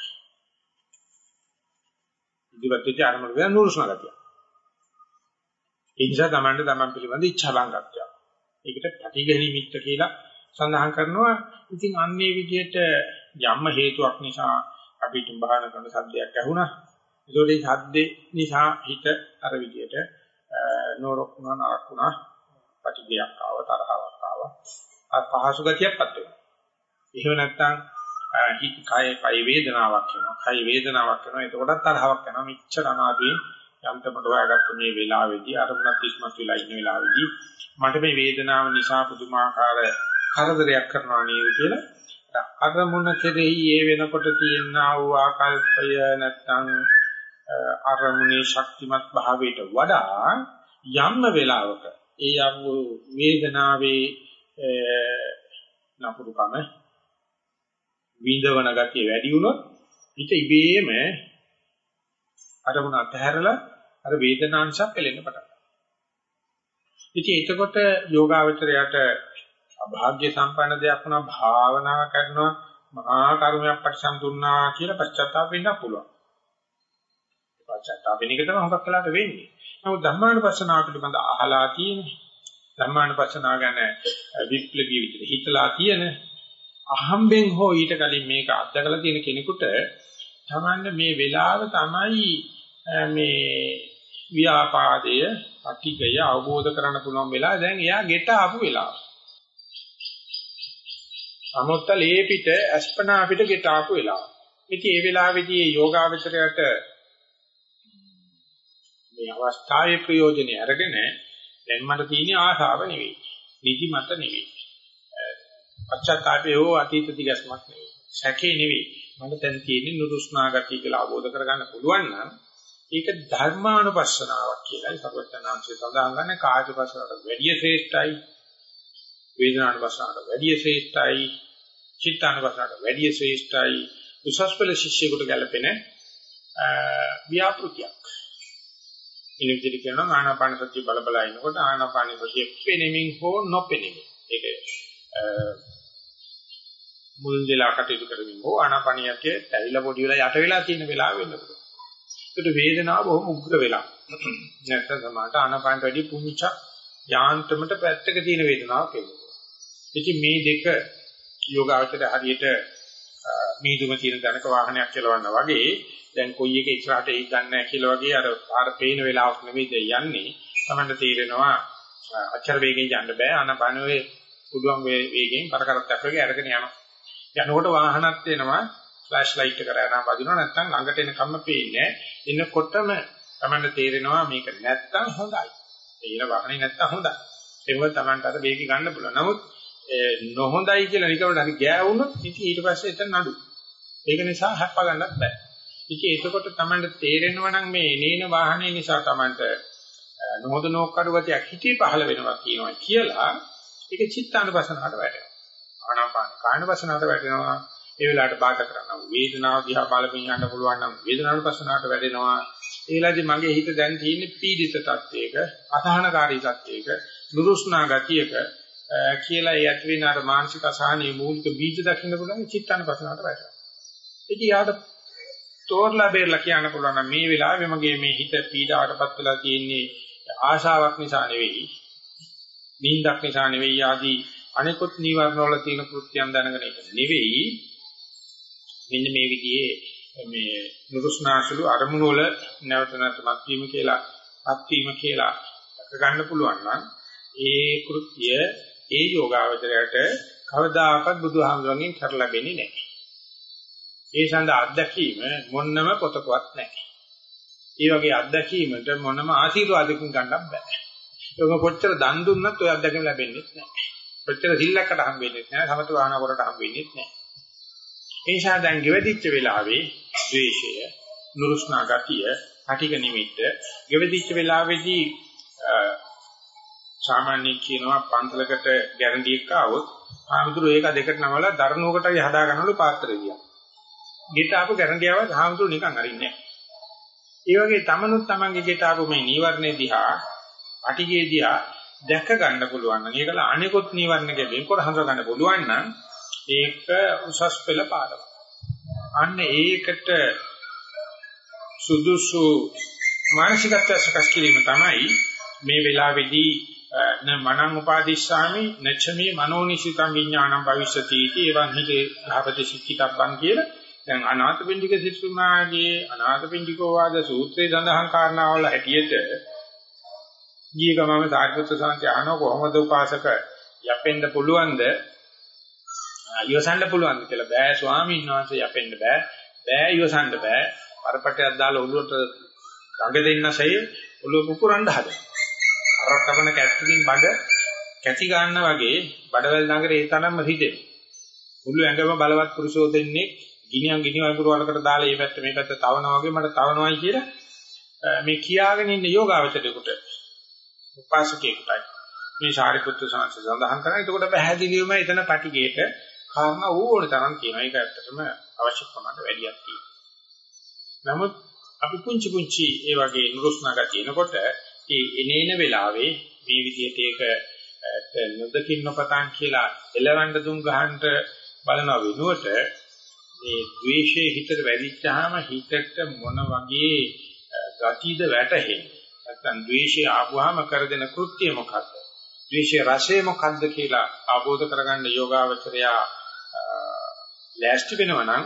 Speaker 1: ඉදිරිපත් වෙච්ච අරමුණ ගැන නුරුස්නා ගතිය ඒ නිසා තමන්ට තමන් පිළිබඳ ඉච්ඡාබංගත්වය ඒකට ප්‍රතිගැනීමිත්ත කියලා සඳහන් කරනවා. ඉතින් අන්නේ විදිහට යම් හේතුවක් නිසා අපිට බාහන කරන සද්දයක් ඇහුණා. ඒකෝට ඒ සද්දේ නිසා හිත අර විදිහට නෝරකුණා නරකුණා ප්‍රතිගයක් ආව තරහවක් ආව. අර පහසු ගතියක්පත් වෙනවා. එහෙම නැත්නම් හිත කය කය වේදනාවක් වෙනවා. කය වේදනාවක් වෙනවා. එතකොටත් තරහවක් යනවා. මෙච්චර අමාරුවෙන් යන්තමට හොයාගත්ත මේ වෙලාවේදී අරමුණක් ඉස්මතු වෙලා ඉන්න වෙලාවේදී මට මේ වේදනාව නිසා පුදුමාකාර කරදරයක් කරනවා නේද කියලා අරමුණ කෙරෙහි ඒ වෙනකොට තියෙනා වූ ආකල්පය නැත්නම් අරමුණේ ශක්තිමත් භාවයට වඩා යම් වෙලාවක ඒ යම් වේදනාවේ නපුරුකම විඳවන ගතිය වැඩි වුණොත් හිත ඉබේම අරමුණ අතහැරලා අර වේදනාංශයක් පෙළෙන්න පටන් ගන්නවා. ඉතින් එතකොට යෝගාවචරයට අභාග්‍ය සම්පන්න දෙයක් වුණා භාවනාව කරනවා මහා කර්මයක් පරිසම් දුන්නා කියලා පශ්චාත්තාප වෙන්න පුළුවන්. පශ්චාත්තාප වෙන එක තමයි හුඟක් කලකට වෙන්නේ. නමුත් ධර්මානුපස්සනාව පිළිබඳ අහලා තියෙන්නේ ධර්මානුපස්සනාව ගැන විප්ලවීය විදිහට හිතලා තියෙන අහම්බෙන් හෝ ඊට කලින් මේක අත්දකලා තියෙන කෙනෙකුට තමන්න මේ වෙලාව තමයි මේ ව්‍යාපාදය අතිගය අවබෝධ කරගන්න පුළුවන් වෙලාව දැන් එයා ගෙට ආපු වෙලාව. අමොත්ත ලේපිට අස්පනා අපිට ගෙට ආපු වෙලාව. ඉතින් ඒ වෙලාවේදී යෝගාවචරයට මේ අවස්ථාවේ ප්‍රයෝජනෙ අරගෙන දැන් මට තියෙන ආශාව නෙවෙයි. නිදිමත නෙවෙයි. පච්චත්තාපේ හෝ අතීත දිගස්මක් නෙවෙයි. සැකේ නෙවෙයි. මට දැන් තියෙන්නේ නුරුස්නා ගතිය කියලා අවබෝධ කරගන්න පුළුවන් නම් ඒක ධර්මානුපස්සනාවක් කියලායි සර්වඥාන්සේ සඳහන් කරන්නේ කායපස්සනාවට වැඩිය ශ්‍රේෂ්ඨයි. වේදනානුපස්සනාවට වැඩිය ශ්‍රේෂ්ඨයි. චිත්තානුපස්සනාවට වැඩිය ශ්‍රේෂ්ඨයි. උසස් පෙළ ශිෂ්‍යයෙකුට ගැලපෙන ව්‍යාපෘතියක්. ඉන විදිහට කියනවා ආනාපාන සතිය බල බල ඉනකොට ආනාපාන සතිය පෙනෙමින් හෝ නොපෙනෙමින්. ඒක මුල් වෙලා කටයුතු කරමින් හෝ ආනාපානියකේ ඇවිල්ලා පොඩි වෙලා යට වෙලා තියෙන වෙලාව වෙන්න පුළුවන්. ඒකට වේදනාව බොහොම උග්‍ර වෙලා. නැත්නම් සමානට ආනාපානට වැඩි පුංච යාන්ත්‍රමට පැත්තක තියෙන වේදනාවක් එනවා. ඉතින් මේ දෙක යෝගාවචර හරියට මීදුම තියෙන ධනක වාහනයක් කියලාවන්න වගේ දැන් කොයි එක ඉස්සරහට එයි ගන්න නැහැ කියලා වගේ අර පාර පේන වෙලාවක් නෙවෙයි යන්නේ. Tamanට තේරෙනවා අච්චර වේගෙන් යන්න බෑ. ආනපනෝවේ පුළුවන් වේගෙන් කරකරත් අපගේ අරගෙන යනවා. යනකොට වාහනත් එනවා ෆ්ලෑෂ් ලයිට් එක කරගෙන වදිනවා නැත්නම් ළඟට එන කම්ම පේන්නේ එනකොටම Tamanට තේරෙනවා මේක නැත්තම් හොඳයි. ඒ වාහනේ නැත්තම් හොඳයි. ඒක මොකද Tamanට අර වේගය ගන්න පුළුවන්. නමුත් නොහොඳයි කියලා නිකම්ම හරි ගෑවුනොත් ඉතින් ඊට පස්සේ එතන නඩු. ඒක නිසා හැප්ප ගන්නත් බෑ. ඉතින් එතකොට Tamanට තේරෙනවා නම් මේ එනේන වාහනේ නිසා Tamanට නොහොද නෝක්කඩු ගතියක් හිතේ පහළ වෙනවා කියනවා කියලා ඒක චිත්තානුපසනාවට වැටෙනවා. ආනාපාන කායනුපසනාවට වැටෙනවා. ඒ වෙලාවට බාධා කරනවා. වේදනාව දිහා බලමින් යන්න පුළුවන් නම් වේදනානුපසනාවට වැටෙනවා. ඒ වෙලාවේදී මගේ හිත දැන් තියෙන්නේ පීඩිත තත්වයක, අසහනකාරී තත්වයක, නුරුස්නා ගතියක කියලා ඒ ඇති වෙන අර මානසික අසහනයේ මූලික බීජ දකින්න පුළුවන් චිත්තානුපසනාවට වැටෙනවා. ඉතින් යාට තෝරලා බේරලා කියන්න පුළුවන් නම් මේ වෙලාවේ මගේ මේ හිත පීඩාවටපත් වෙලා තියෙන්නේ ආශාවක් නිසා නෙවෙයි. නිින්දක් නිසා නෙවෙයි ආදී අනිකුත් නීවරණ වල තියෙන කෘත්‍යයන් දැනගෙන ඒක නෙවෙයි. මෙන්න මේ විදිහේ මේ නුරුස්නාසුළු අරමුණු වල නැවත නැවතමත් වීම කියලා අත්වීම කියලා දැක ගන්න පුළුවන් නම් ඒ කෘත්‍ය ඒ යෝගාවචරයට කවදාකවත් බුදුහාමුදුරන්ගෙන් කරලා බෙන්නේ නැහැ. ඒ සඳහා අත්දැකීම මොන්නම පොතකවත් නැහැ. ඒ වගේ අත්දැකීමට මොනම ආශිර්වාදකින් ගන්නත් බෑ. ඒක කොච්චර දන් දුන්නත් ඔය අත්දැකීම ලැබෙන්නේ නැහැ. කොච්චර සිල්ලකට හම්බෙන්නේ නැහැ. සමත වාහන කරට හම්බෙන්නේ නැහැ. ඒ නිසා දැන් ගෙවදිච්ච වෙලාවේ ද්වේෂය, නුරුස්නා ගතිය, අටික නිමිත්ත ගෙවදිච්ච වෙලාවේදී සාමාන්‍ය කියනවා පන්සලකට ගැරන්ඩියක් ආවොත් ආමතුරු ඒක දෙකට නමලා දරණුවකටයි හදා ගන්නවලු පාත්‍රය දිහා. ගෙට ආපු ගැරන්ඩියාව ආමතුරු නිකන් අරින්නේ නැහැ. ඒ වගේ තමනුත් තමන්ගේ ගෙට ආපු මේ නීවරණේ දිහා, අටිගේ දිහා දැක ගන්න පුළුවන් නම් ඒකල අනිකොත් නීවරණක වෙන්කොට හඳුනා ගන්න පුළුවන් නම් ඒක උසස් පෙළ පාඩම. අන්න ඒකට සුදුසු මානසිකත්වය සකස් කිරීම තමයි මේ වෙලාවේදී න මනං උපාදිස්සාමි නච්චමේ මනෝනිසිතං විඥානං භවිෂ්‍යති इति එවං හිතේ ධාපති සික්කිතබ්බං කියලා දැන් අනාථපිණ්ඩික සිසුමාගේ අනාථපිණ්ඩිකෝ වාද සූත්‍රයේ සඳහන් කාරණාවල හැටියට ගිය ගමම සාරිපුත්‍ර සාන්ති අහන කොහොමද උපාසක යපෙන්න පුළුවන්ද? ඉවසන්න පුළුවන්ද කියලා. බෑ ස්වාමීන් වහන්සේ යපෙන්න බෑ. බෑ ඉවසන්න බෑ. පරපටයක් දාලා ඔළුවට ගඟ දෙන්නසේ ඔළුව පුපුරන්න හදනවා. රටකන කැත්තකින් බඩ කැටි ගන්න වගේ බඩවැල් නගරේ ඒ තරම්ම හිතේ. මුළු ඇඟම බලවත් පුරුෂෝ දෙන්නේ ගිනියන් ගිනි වගුරු වලකට දාලා මේ පැත්ත මේ පැත්ත තවනවා වගේ මට තවනවායි කියලා මේ කියාගෙන ඉන්න යෝගාවචරයකට උපාසකයෙකුටයි මේ සාරිපුත්‍ර සංඝ සඳහන් කරා. එතකොට පැහැදිලිවම එතන පැටිගේට කාරණා ඕන තරම් තියෙනවා. ඒක ඇත්තටම අවශ්‍ය ප්‍රමාණයට වැඩියක් තියෙනවා. නමුත් අපි පුංචි පුංචි ඒ වගේ නුරුස්නා ගතිය එනකොට ඒ එනේන වෙලාවේ මේ විදිහට ඒක නොදකින් නොපතන් කියලා එලවන්න දුම් ගහන්න බලන වෙනුවට මේ ද්වේෂයේ හිතට වැඩිච්චාම හිතට මොන වගේ ගතියද වැටහෙන්නේ නැත්නම් ද්වේෂය ආවම කර දෙන කෘත්‍ය මොකක්ද ද්වේෂයේ රසය මොකක්ද කියලා අවබෝධ කරගන්න යෝගාවචරයා ලෑස්ති වෙනවා නම්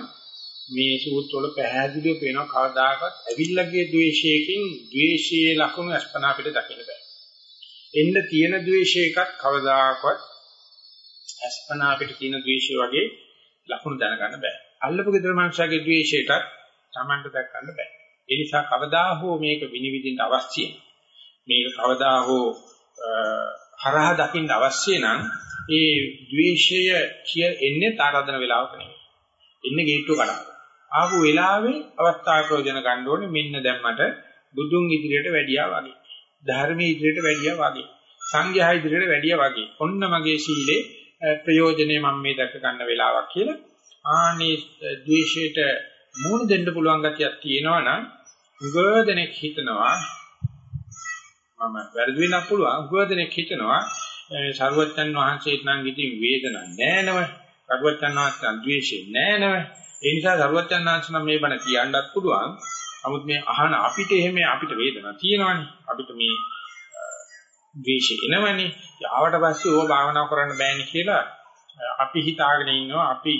Speaker 1: මේ සූත්‍රවල පැහැදිලිව පේනවා කවදාකවත් ඇවිල්ලාගේ ද්වේෂයකින් ද්වේෂයේ ලක්ෂණ අස්පනා පිට දකින්න බෑ. එන්න තියෙන ද්වේෂයකත් කවදාකවත් අස්පනා පිට තියෙන ද්වේෂය වගේ ලක්ෂණ දැනගන්න බෑ. අල්ලපු gedara මනුෂයාගේ ද්වේෂයටත් Tamanට දැක්කන්න බෑ. ඒ නිසා කවදා හෝ මේක විනිවිදින්න අවශ්‍යයි. මේක කවදා හෝ හරහා දකින්න අවශ්‍ය නම් ඒ ද්වේෂය කිය එන්නේ තාරාදන වෙලාවක නෙවෙයි. එන්නේ ගේට්ටුව කඩනවා. ආපු වෙලාවේ අවස්ථාව ප්‍රයෝජන ගන්න ඕනේ මෙන්න දැන් මට බුදුන් ඉදිරියට වැඩියා වගේ. ධර්මයේ ඉදිරියට වැඩියා වගේ. සංඝයා ඉදිරියට වැඩියා වගේ. ඔන්න මගේ සීලේ ප්‍රයෝජනේ මම මේ දැක ගන්න වෙලාවක් කියලා. ආනේ ද්වේෂයට මූණ දෙන්න පුළුවන් ගතියක් තියෙනවා නම් උගදෙනෙක් හිතනවා මම වැරදි වෙන්නත් පුළුවන් උගදෙනෙක් හිතනවා සරුවච්චන් වහන්සේට නම් ඉතින් වේදනාවක් නැහැ නම. සරුවච්චන් වහන්සේ ද්වේෂය නැහැ නම. ඒ නිසා සරුවච්චන් වහන්සේ නම් මේ බණ කියන්නත් පුළුවන්. නමුත් මේ අහන අපිට එහෙම අපිට වේදනාවක් තියෙනවනේ. අපිට මේ ද්වේෂය එනවනේ. ආවට පස්සේ ඕව භාවනා කරන්න බෑනේ කියලා අපි හිතාගෙන ඉන්නවා අපි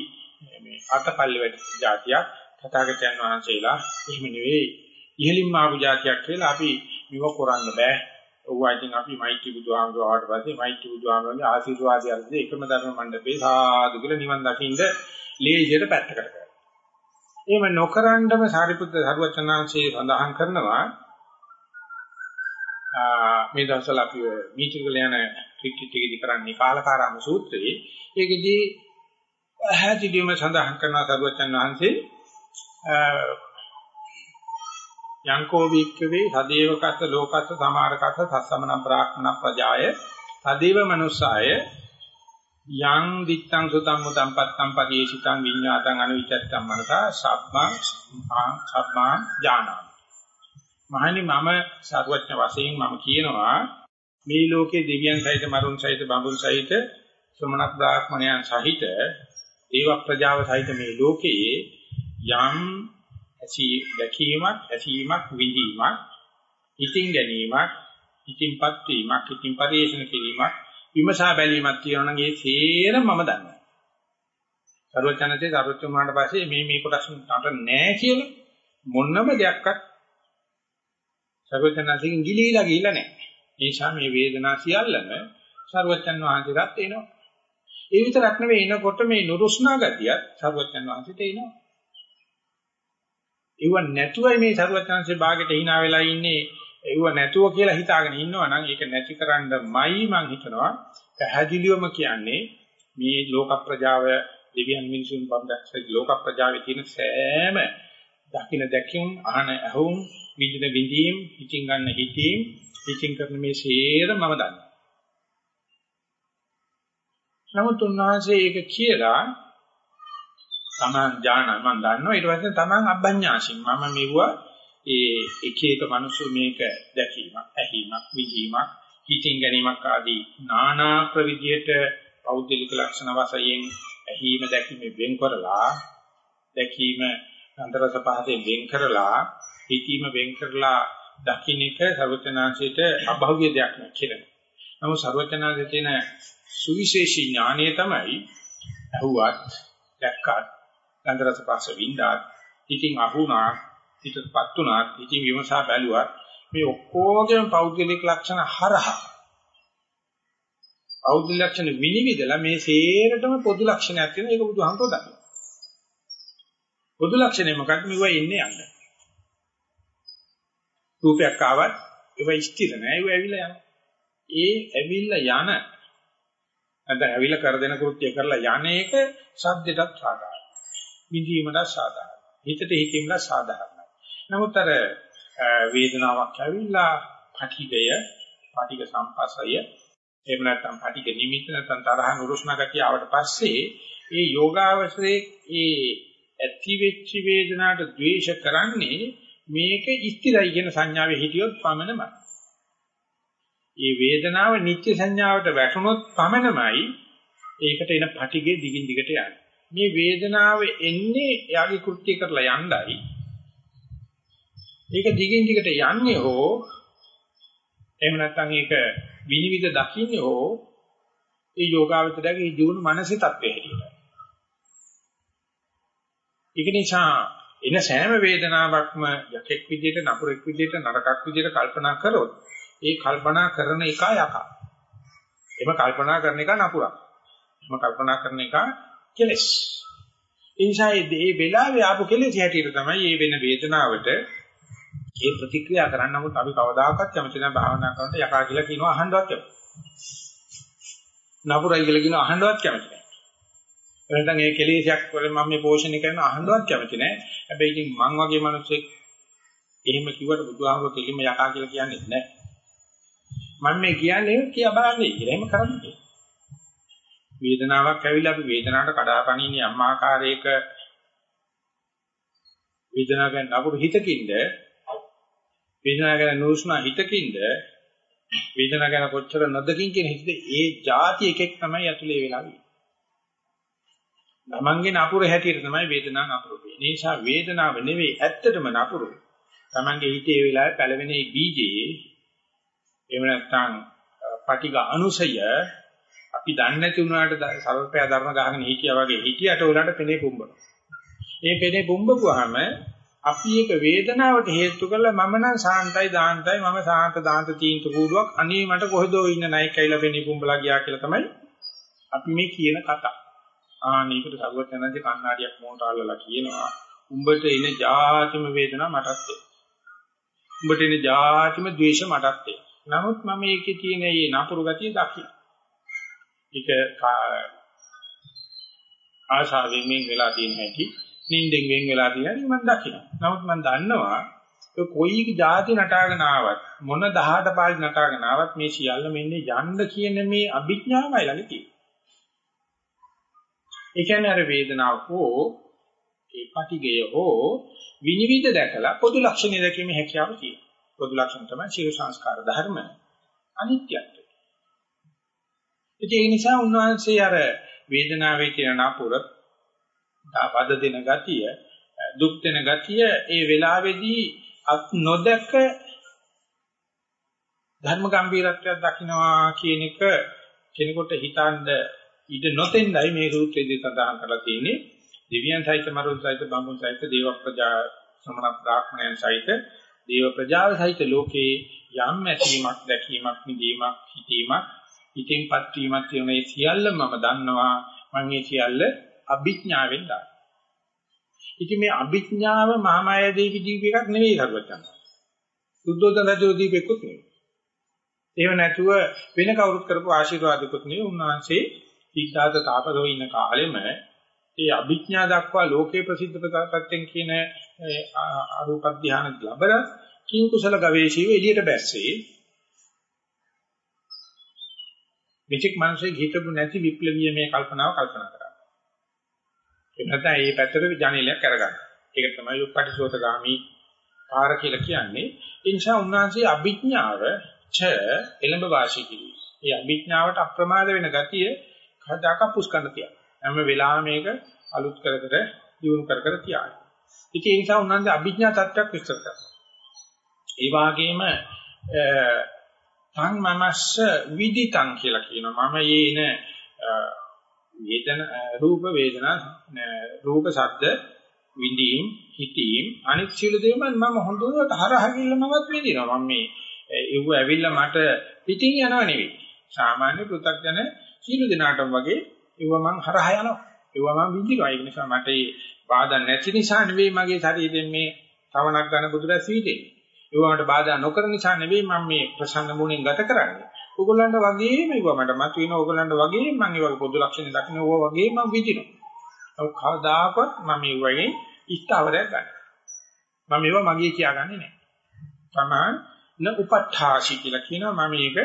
Speaker 1: මේ අතපල්ලි වැඩ જાතියක් තථාගතයන් වහන්සේලා එහෙම නෙවෙයි ඉහළින්ම ආපු જાතියක් කියලා අපි මෙව කරන්න බෑ. ඔව්වා ඉතින් අපි මෛත්‍රී බුදුහාමුදුරුවෝ ආවට පස්සේ මෛත්‍රී බුදුහාමුදුරුවෝගේ ආශිර්වාදය අරගෙන එකම ධර්ම මණ්ඩපේ සාදු කියලා නිවන් දකින්න ලේසියට පැත්තකට කරනවා. එහෙම නොකරනදම සාරිපුත්‍ර සරුවචනාංශයේ සඳහන් කරනවා මේ දවස්වල අපි මීටිකල යන ක්‍රිකට් එකේදී කරන්නේ කාලකාරාම සූත්‍රයේ ඒකෙදී හැදිලියම සඳහන් කරන සරුවචන් වහන්සේ යංකෝ වික්කවේ සදේවකත ලෝකස්ස සමාරකත සස්සමන බ්‍රාහ්මණ ප්‍රජාය. සදේව මනුස්සාය. යං දිත්තං සුතං මුතං පත්තං පදේශිතං විඤ්ඤාතං අනුවිචත්තං මනසා සබ්බං සබ්බං ඥානං මහණනි මම සාරවත්න වශයෙන් මම කියනවා මේ ලෝකේ දෙවියන් සහිත මරුන් සහිත බඹුන් සහිත ශ්‍රමණක් බ්‍රාහ්මණයන් සහිත දේව ප්‍රජාව සහිත මේ ලෝකයේ යම් ඇසී දැකීමක් ඇසීමක් විඳීමක් ඉතිං ගැනීමක් ඉතිංපත් වීමක් ඉතිං පරිේශන කිරීමක් විමසා බැලීමක් තියෙනවා නම් ඒ සේරම මම දන්නවා. සර්වචනසේ සර්වචන් වුණාට පස්සේ මේ මේ කොටස් නට නැහැ කියලා මොනම දෙයක්වත් සර්වචනසින් ගිලීලා ගිහිල්ලා නැහැ. ඒ නිසා මේ වේදනා සියල්ලම සර්වචන් වහන්සේට එනවා. ඒ විතරක් නෙවෙයි එනකොට මේ නුරුස්නා ගතියත් සර්වචන් වහන්සේට එනවා. ඒව නැතුවයි මේ සරුවචනංශේ භාගයට hina වෙලා ඉන්නේ. ඒව නැතුව කියලා හිතාගෙන ඉන්නවා නම් ඒක නැති කරන්නමයි මම හිතනවා. පැහැදිලිවම කියන්නේ මේ ලෝක ප්‍රජාව දෙවියන් මිනිසුන් බම්දක්ෂ ලෝක ප්‍රජාවේ තියෙන සෑම දකින්න දැකීම් අහන ඇහුම් විඳින විඳීම් හිතින් ගන්න හිතීම් හිතින් කරන මේ සේර මම දන්නවා. නමුත් උන්වහන්සේ ඒක කියලා තමන් ඥාන මම දන්නවා ඊට පස්සේ තමන් අභඤ්ඤාසින් මම මෙවුවා ඒ එක එක මිනිස්සු මේක දැකීමක් ඇහිීමක් විඳීමක් හිතින් ගැනීමක් ආදී নানা ප්‍රවිධියට පෞද්ගලික ලක්ෂණ වශයෙන් ඇහිීම දැකීම වෙන් කරලා දැකීම අන්තරස පහතේ වෙන් කරලා හිතීම වෙන් කරලා දකින්න එක සර්වචනාංශයට අභව්‍ය දෙයක් නෙවෙයි කියලා. නමුත් සර්වචනාංශයේ තියෙන සුවිශේෂී ඥානය තමයි අහුවත් දැක්කත් ගන්ධ රස පහස වින්දාත් ඉතින් අහුණා හිතපත් උනා ඉතින් විමසා බැලුවා මේ ඔක්කොගේම පෞද්ගලික ලක්ෂණ හරහා. පෞද්ගලික ලක්ෂණ විනිවිදලා මේ සේරටම පොදු ලක්ෂණයක් තියෙන ඒක බුදුහාමතෝ දකිනවා පොදු ලක්ෂණය මොකක්ද? මෙව ඉන්නේ යන්න. රූපයක් ආවත් ඒව ස්ථිර නෑ ඒව ඇවිල්ලා යනවා. ඒ ඇවිල්ලා යන නැත්නම් ඇවිල්ලා කර දෙන කෘත්‍ය කරලා යන එක සද්දයටත් සාධාරණයි විඳීමට සාධාරණයි. හිතට හිතීමට සාධාරණයි. නමුත් අර වේදනාවක් ඇවිල්ලා පටිගය, පටිග සම්පස්සය එහෙම නැත්නම් පටික නිමිත්ත නැත්නම් තරහ නුරුස්නා ගතිය ආවට පස්සේ ඒ යෝගාවචරයේ ඒ ඇති වෙච්ච වේදනාවට ද්වේෂ කරන්නේ මේක ස්ථිරයි කියන සංඥාවේ හිටියොත් පමණමයි. මේ වේදනාව නිත්‍ය සංඥාවට වැටුනොත් පමණමයි ඒකට එන පටිගේ දිගින් දිගට යන්නේ. මේ වේදනාව එන්නේ එයාගේ කෘත්‍ය කරලා යන්නයි. ඒක දිගින් දිගට යන්නේ හෝ එහෙම නැත්නම් ඒක විනිවිද දකින්නේ හෝ ඒ යෝගාවචරයේ ජීවුන මානසික තත්ත්වයේ හැටියට. ඒක නිසා එන සෑම වේදනාවක්ම යකෙක් විදිහට නපුරෙක් විදිහට නරකක් විදිහට කල්පනා කරොත් ඒ කල්පනා කරන එක යකා. එම කල්පනා කරන එක නපුරක්. එම කල්පනා කරන එක කෙලස්. ඉන්සයි මේ වෙලාවේ ආපු කෙලෙස් හැටියට තමයි මේ වෙන වේදනාවට ඒ ප්‍රතික්‍රියා කරන්න නමුත් අපි කවදාකවත් කැමති නැහැ භාවනා කරනකොට යකා කියලා කියනවා අහන්නවත් කැමති. නපුරයි කියලා කියනවා අහන්නවත් කැමති නැහැ. එහෙනම් ඒ කෙලෙසයක් වල මම මේ පෝෂණය කරන අහන්නවත් කැමති නැහැ. හැබැයි ඉතින් මං වගේ මිනිස්සෙක් එහෙම කිව්වට බුදුහාමුදුරුවෝ කෙලින්ම යකා කියලා කියන්නේ නැහැ. මම මේ කියන්නේ කියා බලන්නේ කියලා. එහෙම කරන්නේ. වේදනාවක් ඇවිල්ලා අපි වේදනාවට කඩාපනින්නේ අම්මාකාරයක වේදනාව ගැන නපුරු හිතකින්ද වේදනාව ගැන නුරුස්නා හිතකින්ද වේදනාව ගැන කොච්චර නොදකින් කියන හිතේ ඒ જાති එකෙක් තමයි ඇතුලේ වෙලා ඉන්නේ. තමන්ගේ නපුර හැටියට තමයි වේදනාව නපුරු වෙන්නේ. ඒ නිසා වේදනාව නෙවෙයි ඇත්තටම නපුරු. තමන්ගේ හිතේ වෙලාවේ පළවෙනි බීජයේ එහෙම නැත්නම් පටිඝ අනුසය අපි දන්නේ නැති වුණාට සර්වපය ධර්ම ගහගෙන හිටියා වගේ හිටියට උලට පෙනේ පුම්බනවා. මේ පෙනේ පුම්බපුවාම අපි ඒක වේදනාවට හේතු කරලා මම නම් සාන්තයි දාන්තයි මම සාන්ත දාන්ත තීන්ත කූඩුවක් අනේ මට කොහෙදෝ ඉන්න නයික් ඇවිල්ලා පෙනේ පුම්බලා ගියා කියලා තමයි අපි මේ කියන කතා. ආනීකට සර්වඥාන්සේ කන්නාඩියක් මොකට අල්ලලා කියනවා උඹට එන ජාතිම වේදනාව මටත් එන. උඹට එන ජාතිම ද්වේෂ මටත් එන. නමුත් මම මේකේ තියෙන මේ නපුරු ගතිය දකින්න. ඒක ආශාවෙන් වෙන් වෙලා තියෙන හැටි නිින්දෙන් වෙන් වෙලා තියෙන හැටි මම දකිනවා. නමුත් මම දන්නවා ඒ කොයි જાති නටාගෙන ආවත් මොන 18 පාරි නටාගෙන ආවත් මේ සියල්ල මෙන්නේ යන්න කියන මේ අභිඥාවයි ළඟ තියෙන්නේ. ඒ කියන්නේ අර වේදනාව හෝ ඒ පටිගය හෝ විනිවිද දැකලා පොදු ලක්ෂණ දැකීමේ හැකියාව තියෙනවා. පොදු ලක්ෂණ තමයි චිර සංස්කාර ධර්ම අනිත්‍යත්වය. ඒ නිසා උන්වහන්සේ අර වේදනාවේ තියෙන නපුර වද දෙන ගතිය දුක් දෙන ගතිය ඒ වෙලාවේදී අත් නොදක ධර්ම ගැඹීරත්වයක් දකින්නවා කියන එක කෙනෙකුට හිතන්න ඉඩ නොතෙන්දයි මේ සූත්‍රයේදී සඳහන් කරලා තියෙන්නේ. දෙවියන් සහිත මරුන් සහිත බඹුන් සහිත දේව ප්‍රජා සමන බ්‍රාහ්මණයන් සහිත දේව ප්‍රජාව සහිත ලෝකේ යම් ඇසීමක් දැකීමක් නිදීමක් හිතීමක් හිතින්පත් වීමක් කියන මේ සියල්ල මම දන්නවා මම මේ සියල්ල අභිඥාවෙන් දන්නවා. ඉතින් මේ අභිඥාව මහාමාය දේවි දීප එකක් නෙවෙයි කරුවචන. සුද්ධෝදන රජු දීප එකකුත් නෙවෙයි. ඒව නැතුව වෙන කවුරුත් කරපු ආශිර්වාදකුත් නෙවෙයි උන්වහන්සේ සිද්ධාර්ථ තාපසෝ ඉන්න කාලෙම ඒ අභිඥා දක්වා ලෝකේ ප්‍රසිද්ධ ප්‍රකාශයෙන් කියන අරූප ධානය ලැබර කිං කුසල ගවේෂීව එළියට බැස්සේ මෙචෙක් මිනිස්සෙක් හිතපු නැති විප්ලවීය මේ කල්පනාව කල්පනා කරා. ඒ නැත්නම් මේ පැත්තට ජනේලයක් කරගන්න. ඒක තමයි උපටිසෝතගාමි පාර කියලා කියන්නේ. ඒ නිසා උන්වහන්සේ අභිඥාව ඡ එළඹ වාසී කිවි. ඒ අභිඥාවට අප්‍රමාද වෙන ගතිය කදාක පුස්කන්න තියන. හැම වෙලාවෙම මේක අලුත් කර කර දියුණු කර කර තියාගන්න. ඉතින් ඒ නිසා උන්වහන්සේ අභිඥා තත්ත්වයක් විස්තර කරනවා. ඒ වගේම තං මමස්ස විදිතං කියලා කියනවා. මම යේන වේදන රූප වේදනා රූප ශබ්ද විඳීම් හිතීම් අනිත් සියලු දේවල් මම හොඳට හරහගිල්ල මමත් විඳිනවා. මම මේ ඒව ඇවිල්ලා මට පිටින් යනවා නෙවෙයි. සාමාන්‍ය පෘථග්ජන සියලු දිනාටම වගේ ඒව මං හරහා යනවා. ඒව මම විඳිනවා. ඒ නිසා මට ඒ බාධා නැති නිසා නෙවෙයි මගේ ශරීරයෙන් මේ තවණක් ගන්න බුදුරැස් වීදෙන්නේ. ඒවට බාධා නොකර නිසා නෙවෙයි මම මේ ප්‍රසන්න මුණෙන් ගත කරන්නේ. ඕගොල්ලන්ට වගේම ඒවා මට මත වෙන ඕගොල්ලන්ට වගේම මම ඒ වගේ පොදු ලක්ෂණ දකින්න ඕවා වගේ මම විඳිනවා. ඒක කවදාකවත් මම මේ වගේ ඉස්තාවරයක් ගන්න. මම ඒවා මගේ කියාගන්නේ නැහැ. තමන් න උපට්ඨාසි කියලා කියනවා මම මේක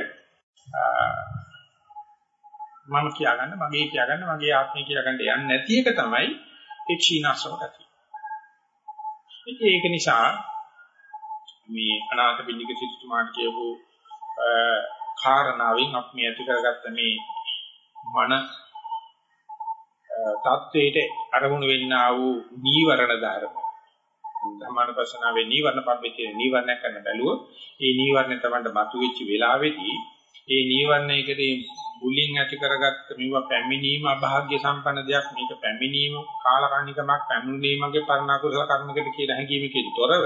Speaker 1: මම කියාගන්න මගේ කියාගන්න මගේ ආත්මය කියාගන්න යන්නේ නැති එක තමයි ඒ ක්ෂීණාශ්‍රව ගතිය. ඉතින් ඒක නිසා මේ අනාථ පිළික සිතුමාට කියපු කාරණාවෙන් අපි මේ ඇති කරගත්ත මේ මන තත්වයට අරමුණු වෙන්නා වූ නීවරණ ධර්ම. ධර්මානුපස්සනාවේ නීවරණ පබ්බිතේ නීවරණ කරන බැලුවොත් ඒ නීවරණ තමයි මතුවෙච්ච වෙලාවේදී ඒ නීවරණයකදී බුලින් ඇති කරගත්ත මේවා පැමිණීම අභාග්‍ය සම්පන්න දෙයක්. මේක පැමිණීම කාලකන්නිකමක් පැමිණීමගේ පරණකුසල කර්මයකට කියලා හැඟීමකින් තොරව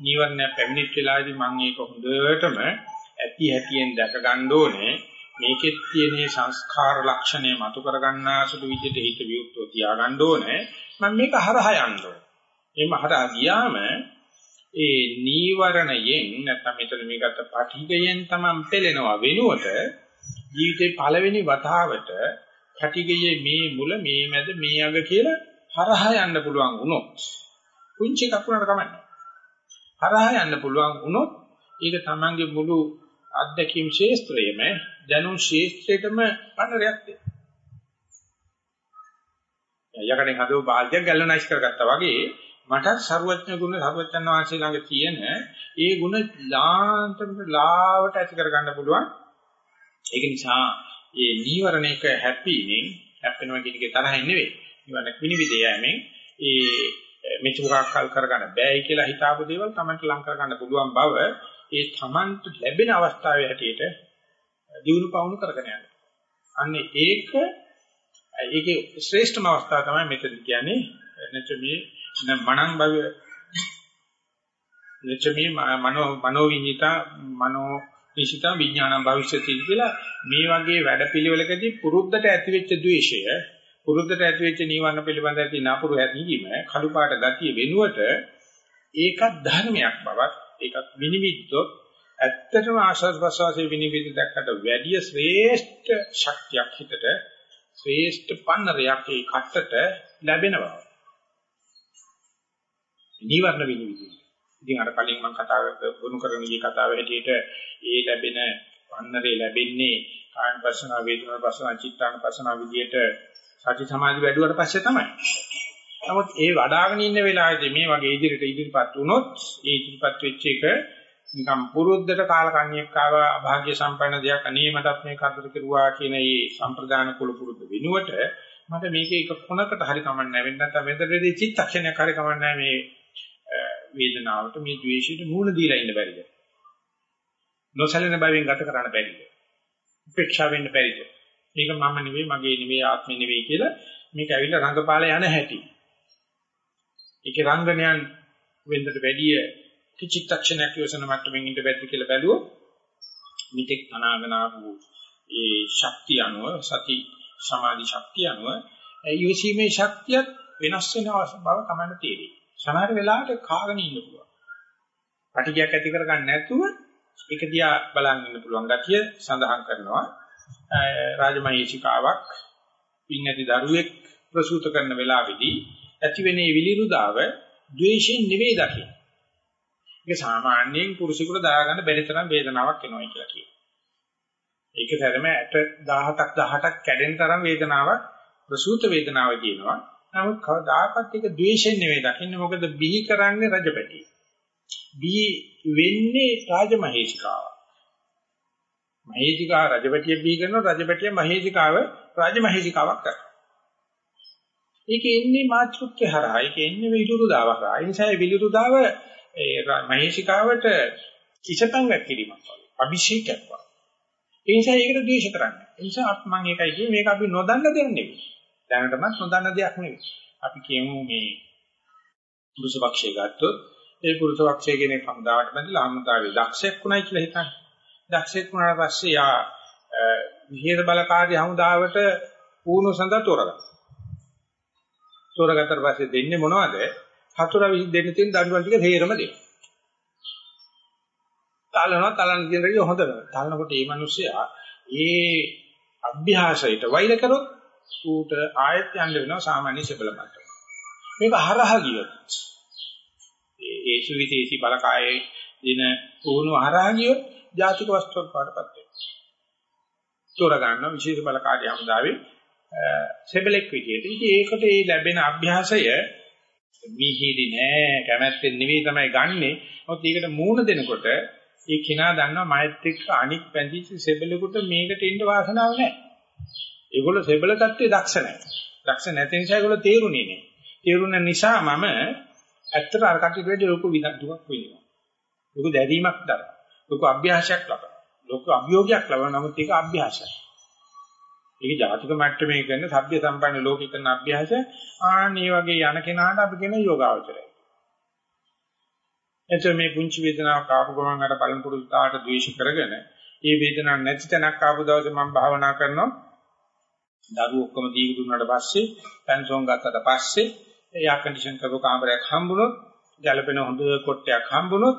Speaker 1: නීවරණ පැමිණිච්ච වෙලාවේදී මම ඒක හොඳටම ඇති හැටියෙන් දැක ගන්න ඕනේ. මේකෙත් තියෙන සංස්කාර ලක්ෂණය මතු කර ගන්නාසුළු විදිහට හිත විවුර්තව තියාගන්න ඕනේ. මම මේක හරහා යන්න ඕනේ. එහෙම හරහා ගියාම ඒ නීවරණයෙන් නැත්නම් මෙතන මේකට පටිඝයෙන් තමයි පෙළෙනවා වෙනුවට ජීවිතේ පළවෙනි වතාවට පටිඝයේ මේ මුල මේ මැද මේ අග කියලා හරහා යන්න පුළුවන් වුණොත් කුංචි කකුලකට කමන්නේ. හරහා යන්න පුළුවන් වුණොත් ඒක තමන්ගේ මුළු අධ්‍යක්ීම් ශේස්ත්‍රයේම දැනුම් ශේස්ත්‍රයටම පණරයක් දෙනවා. යකඩෙන් හදව බාල්දියක් ගැලනයිස් කරගත්තා වගේ මට ਸਰුවඥ ගුණ ਸਰුවඥ වාසිය ළඟ තියෙන ඒ ගුණ ලාන්තමට ලාවට ඇති කරගන්න පුළුවන්. ඒක නිසා මේ නීවරණයක හැප්පීමෙන් හැප්පෙනවා කියන එකේ තරහින් නෙවෙයි. නිවන පිනිවිද යෑමෙන් ඒ මෙතුරාකල් කරගන්න බෑයි කියලා හිතාපු දේවල් Tamanට ලං කරගන්න පුළුවන් බව ඒ Tamanට ලැබෙන අවස්ථාවේ හැටියට දිනු පවුණු කරගෙන යනවා. අන්නේ ඒක ඒකේ ශ්‍රේෂ්ඨම අවස්ථාව තමයි මෙතන කියන්නේ නැත්නම් මේ මනං භව නැචමේ මනෝ මනෝ විඤ්ඤිත මනෝ නිශිත විඥාන භවිෂ්‍යති කියලා මේ වගේ වැඩපිළිවෙලකදී පුරුද්දට ඇතිවෙච්ච ද්වේෂය පුරුද්දට ඇතිවෙච්ච නීවරණ පිළිබඳ ඇති නපුරු හැදීම කළු පාට ගතිය වෙනුවට ඒකත් ධර්මයක් බවත් ඒකත් විනිවිදොත් ඇත්තටම ආශාස් ප්‍රසවාසයේ විනිවිද දැක්කට වැඩිය ශ්‍රේෂ්ඨ ශක්තියක් හිතට ශ්‍රේෂ්ඨ පන්නරයක් ඒ කට්ටට ලැබෙනවා නීවරණ විනිවිද. ඉතින් අර කලින් මම කතා වුණු කරන ඊ කතාව හැටියට ඒ ලැබෙන වන්නරේ ලැබෙන්නේ කායන පස්සන වේදනා පස්සන චිත්තාන පස්සන විදියට සති සමාධි වැඩුවට පස්සේ තමයි. නමුත් ඒ වඩාගෙන ඉන්න වෙලාවේදී මේ වගේ ඉදිරියට ඉදිරිපත් වුණොත් ඒ ඉදිරිපත් වෙච්ච එක නිකම් පුරුද්දට කාලකන්ණියක් ආව අභාග්‍ය සම්පන්න දෙයක් අනේ මටත් මේ කරදර කෙරුවා කියන මේ සම්ප්‍රදාන කුල පුරුද්ද වෙනුවට මට මේක එක කොනකට හරි කමන්නේ නැහැ වෙන්න නැත්නම් වෙනදදී චිත්තක්ෂණයක් හරි කමන්නේ මේ වේදනාවට මේ ද්වේෂයට මූණ දීලා ඉන්න බැරිද? නොසැලෙන බවෙන් ගත කරන්න බැරිද? උපේක්ෂා වෙන්න බැරිද? මේක මම නෙවෙයි මගේ නෙවෙයි ආත්මෙ නෙවෙයි කියලා මේක ඇවිල්ලා රංගපාලේ යන හැටි. ඒකේ රංගනයන් වෙන්දට වැඩිය කිචිත්තක්ෂණයක් යොසන මට්ටමින් ඉඳ බැද්ද කියලා බැලුවොත් මිත්‍යක් තනාගෙන ආපු ඒ ශක්තිය අනුව සති සමාධි ශක්තිය අනුව යොසීමේ ශක්තියත් වෙනස් වෙන බව තමයි තේරෙන්නේ. සමහර වෙලාවට කාගෙන ඉන්න පුළුවන්. පටිගයක් ඇති කරගන්න නැතුව ඒක දිහා බලන් ඉන්න පුළුවන් ගතිය සඳහන් කරනවා. රාජමහේශිකාවක් පින් ඇති දරුවෙක් ප්‍රසූත කරන වෙලාවේදී ඇතිවෙනේ විලිරුදාව ද්වේෂයෙන් නෙවෙයි දකින්නේ. ඒක සාමාන්‍යයෙන් පුරුෂයෙකුට දාගන්න බැරි තරම් වේදනාවක් එනවා කියලා කියනවා. ඒක සැරම 17ක් 18ක් කැඩෙන තරම් වේදනාවක් ප්‍රසූත වේදනාව කියනවා. නමුත් කවදාකවත් ඒක ද්වේෂයෙන් නෙවෙයි දකින්නේ මොකද බිහි කරන්නේ රජපැටි. බිහි වෙන්නේ රාජමහේශිකාව. මහේශිකා රජපැටිය බිහි කරනවා රජපැටිය මහේශිකාව රාජමහේශිකාවක් කරනවා. ඒකේ ඉන්නේ මාතෘත්වය හරහා ඒකේ ඉන්නේ විදුරුදාව හරහා. ඒ නිසා විදුරුදාව ඒ මහේශිකාවට කිසපන් වැක්කිරීමක් වගේ. අභිෂේකයක් වගේ. ඒ නිසා ඒකට ද්වේෂ කරන්නේ. ඒ නිසා මම ඒකයි කියන්නේ මේක අපි නොදන්න දෙයක් නෙවෙයි. දැනටමත් නොදන්න දෙයක් නෙවෙයි. අපි කියමු මේ පුරුෂ පක්ෂය ගත්තොත් ඒ පුරුෂ පක්ෂය කෙනෙක් හමුදාවට බැඳලා හමුදාවේ දක්ෂයෙක් වුණයි කියලා හිතන්න. දක්ෂයෙක් වුණාට පස්සේ යා විහෙර බලකාරී හමුදාවට පූර්ණ සඳ තෝරගන්න. තෝරගත්තට පස්සේ දෙන්නේ මොනවද? හතුර දෙන්න තියෙන දඬුවම් ටික හේරම දෙන්න. තලනවා තලන කියන එක හොඳද? තලනකොට මේ මිනිස්සයා ඒ අභ්‍යාසයට වෛර කරොත් ඌට ආයත් යන්න වෙනවා සාමාන්‍ය සෙබල මට්ටම. මේක හරහා ගියොත් ඒ ඒ සුවිතේසි බලකායේ දින පුහුණු හරහා ගියොත් ජාතික වස්තුවක් පාඩපත් වෙනවා. තෝරගන්න විශේෂ බලකාරී හමුදාවේ සෙබලෙක් විදියට. ඉතින් ඒකට ඒ ලැබෙන අභ්‍යාසය මිහිරි නෑ කැමැත්තෙන් නෙවෙයි තමයි ගන්නෙ. මොකද ඒකට මූණ දෙනකොට ඒ කෙනා දන්නවා මෛත් එක්ක අනික් පැඳිච්ච සෙබලෙකුට මේකට ඉන්න වාසනාවක් නෑ. ඒගොල්ලෝ සෙබල තත්ත්වයේ දක්ෂ නෑ. දක්ෂ නැති නිසා ඒගොල්ලෝ තේරුණේ නෑ. තේරුණ නිසා මම ඇත්තට අර කටට වැඩි ලොකු විදක්තුවක් වෙනවා. ලොකු දැරීමක් දරන. ලොකු අභ්‍යාසයක් ලබන. ලොකු අභියෝගයක් ලබන නමුත් ඒක අභ්‍යාසයක්. ඒක ජාතික මට්ටමේ කරන සભ્ય සම්පන්න ලෝකේ කරන අභ්‍යාස ආන්නේ වගේ යන කෙනාට අපි කියන යෝගාවචරය. එතකොට මේ පුංචි වේදනාවක් ආපු ගමන් අර බලන පුරුද්දාට ද්වේෂ කරගෙන ඒ වේදනාවක් නැති තැනක් ආපු දවසේ මම භාවනා කරනවා දරුවෝ ඔක්කොම දීග දුන්නාට පස්සේ පෙන්සෝන් ගත්තට පස්සේ එයා කන්ඩිෂන් කරපු කාමරයක් හම්බුනොත් ගැළපෙන හොඳ කොට්ටයක් හම්බුනොත්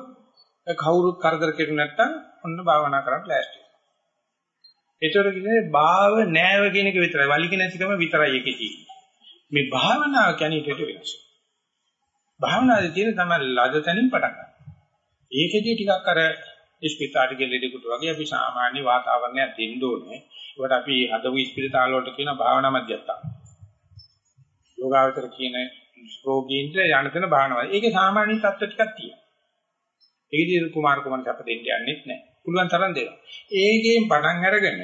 Speaker 1: කවුරුත් කරදර කෙරුවේ නැත්තම් ඔන්න භාවනා කරන්න ලෑස්ති. ඒතර කියන්නේ භාව නෑව කියන එක විතරයි. වලිග නැතිකම විතරයි ඒකේ තියෙන්නේ. මේ භාවනාව කියන්නේ ඊට වෙනස්. භාවනාවේ තියෙන තමයි ලද තැනින් පටන් ගන්න. ඒකෙදී ටිකක් අර ඉස්පිතාලේ ගෙලෙඩෙකුට වගේ අපි සාමාන්‍ය වාතාවරණයක් දෙන්න ඕනේ. ඒකට අපි හදපු ඉස්පිතාල වලට කියන භාවනා මධ්‍යස්ථාන. යෝගාවචර කියන රෝගීන්ට යන තැන භාවනාව. ඒකේ සාමාන්‍ය තත්ත්ව ටිකක් තියෙනවා. ඒකදී කුමාර කුමාරට අප දෙන්න යන්නෙත් නැහැ. පුළුවන් තරම් දෙනවා. ඒකෙන් පටන් අරගෙන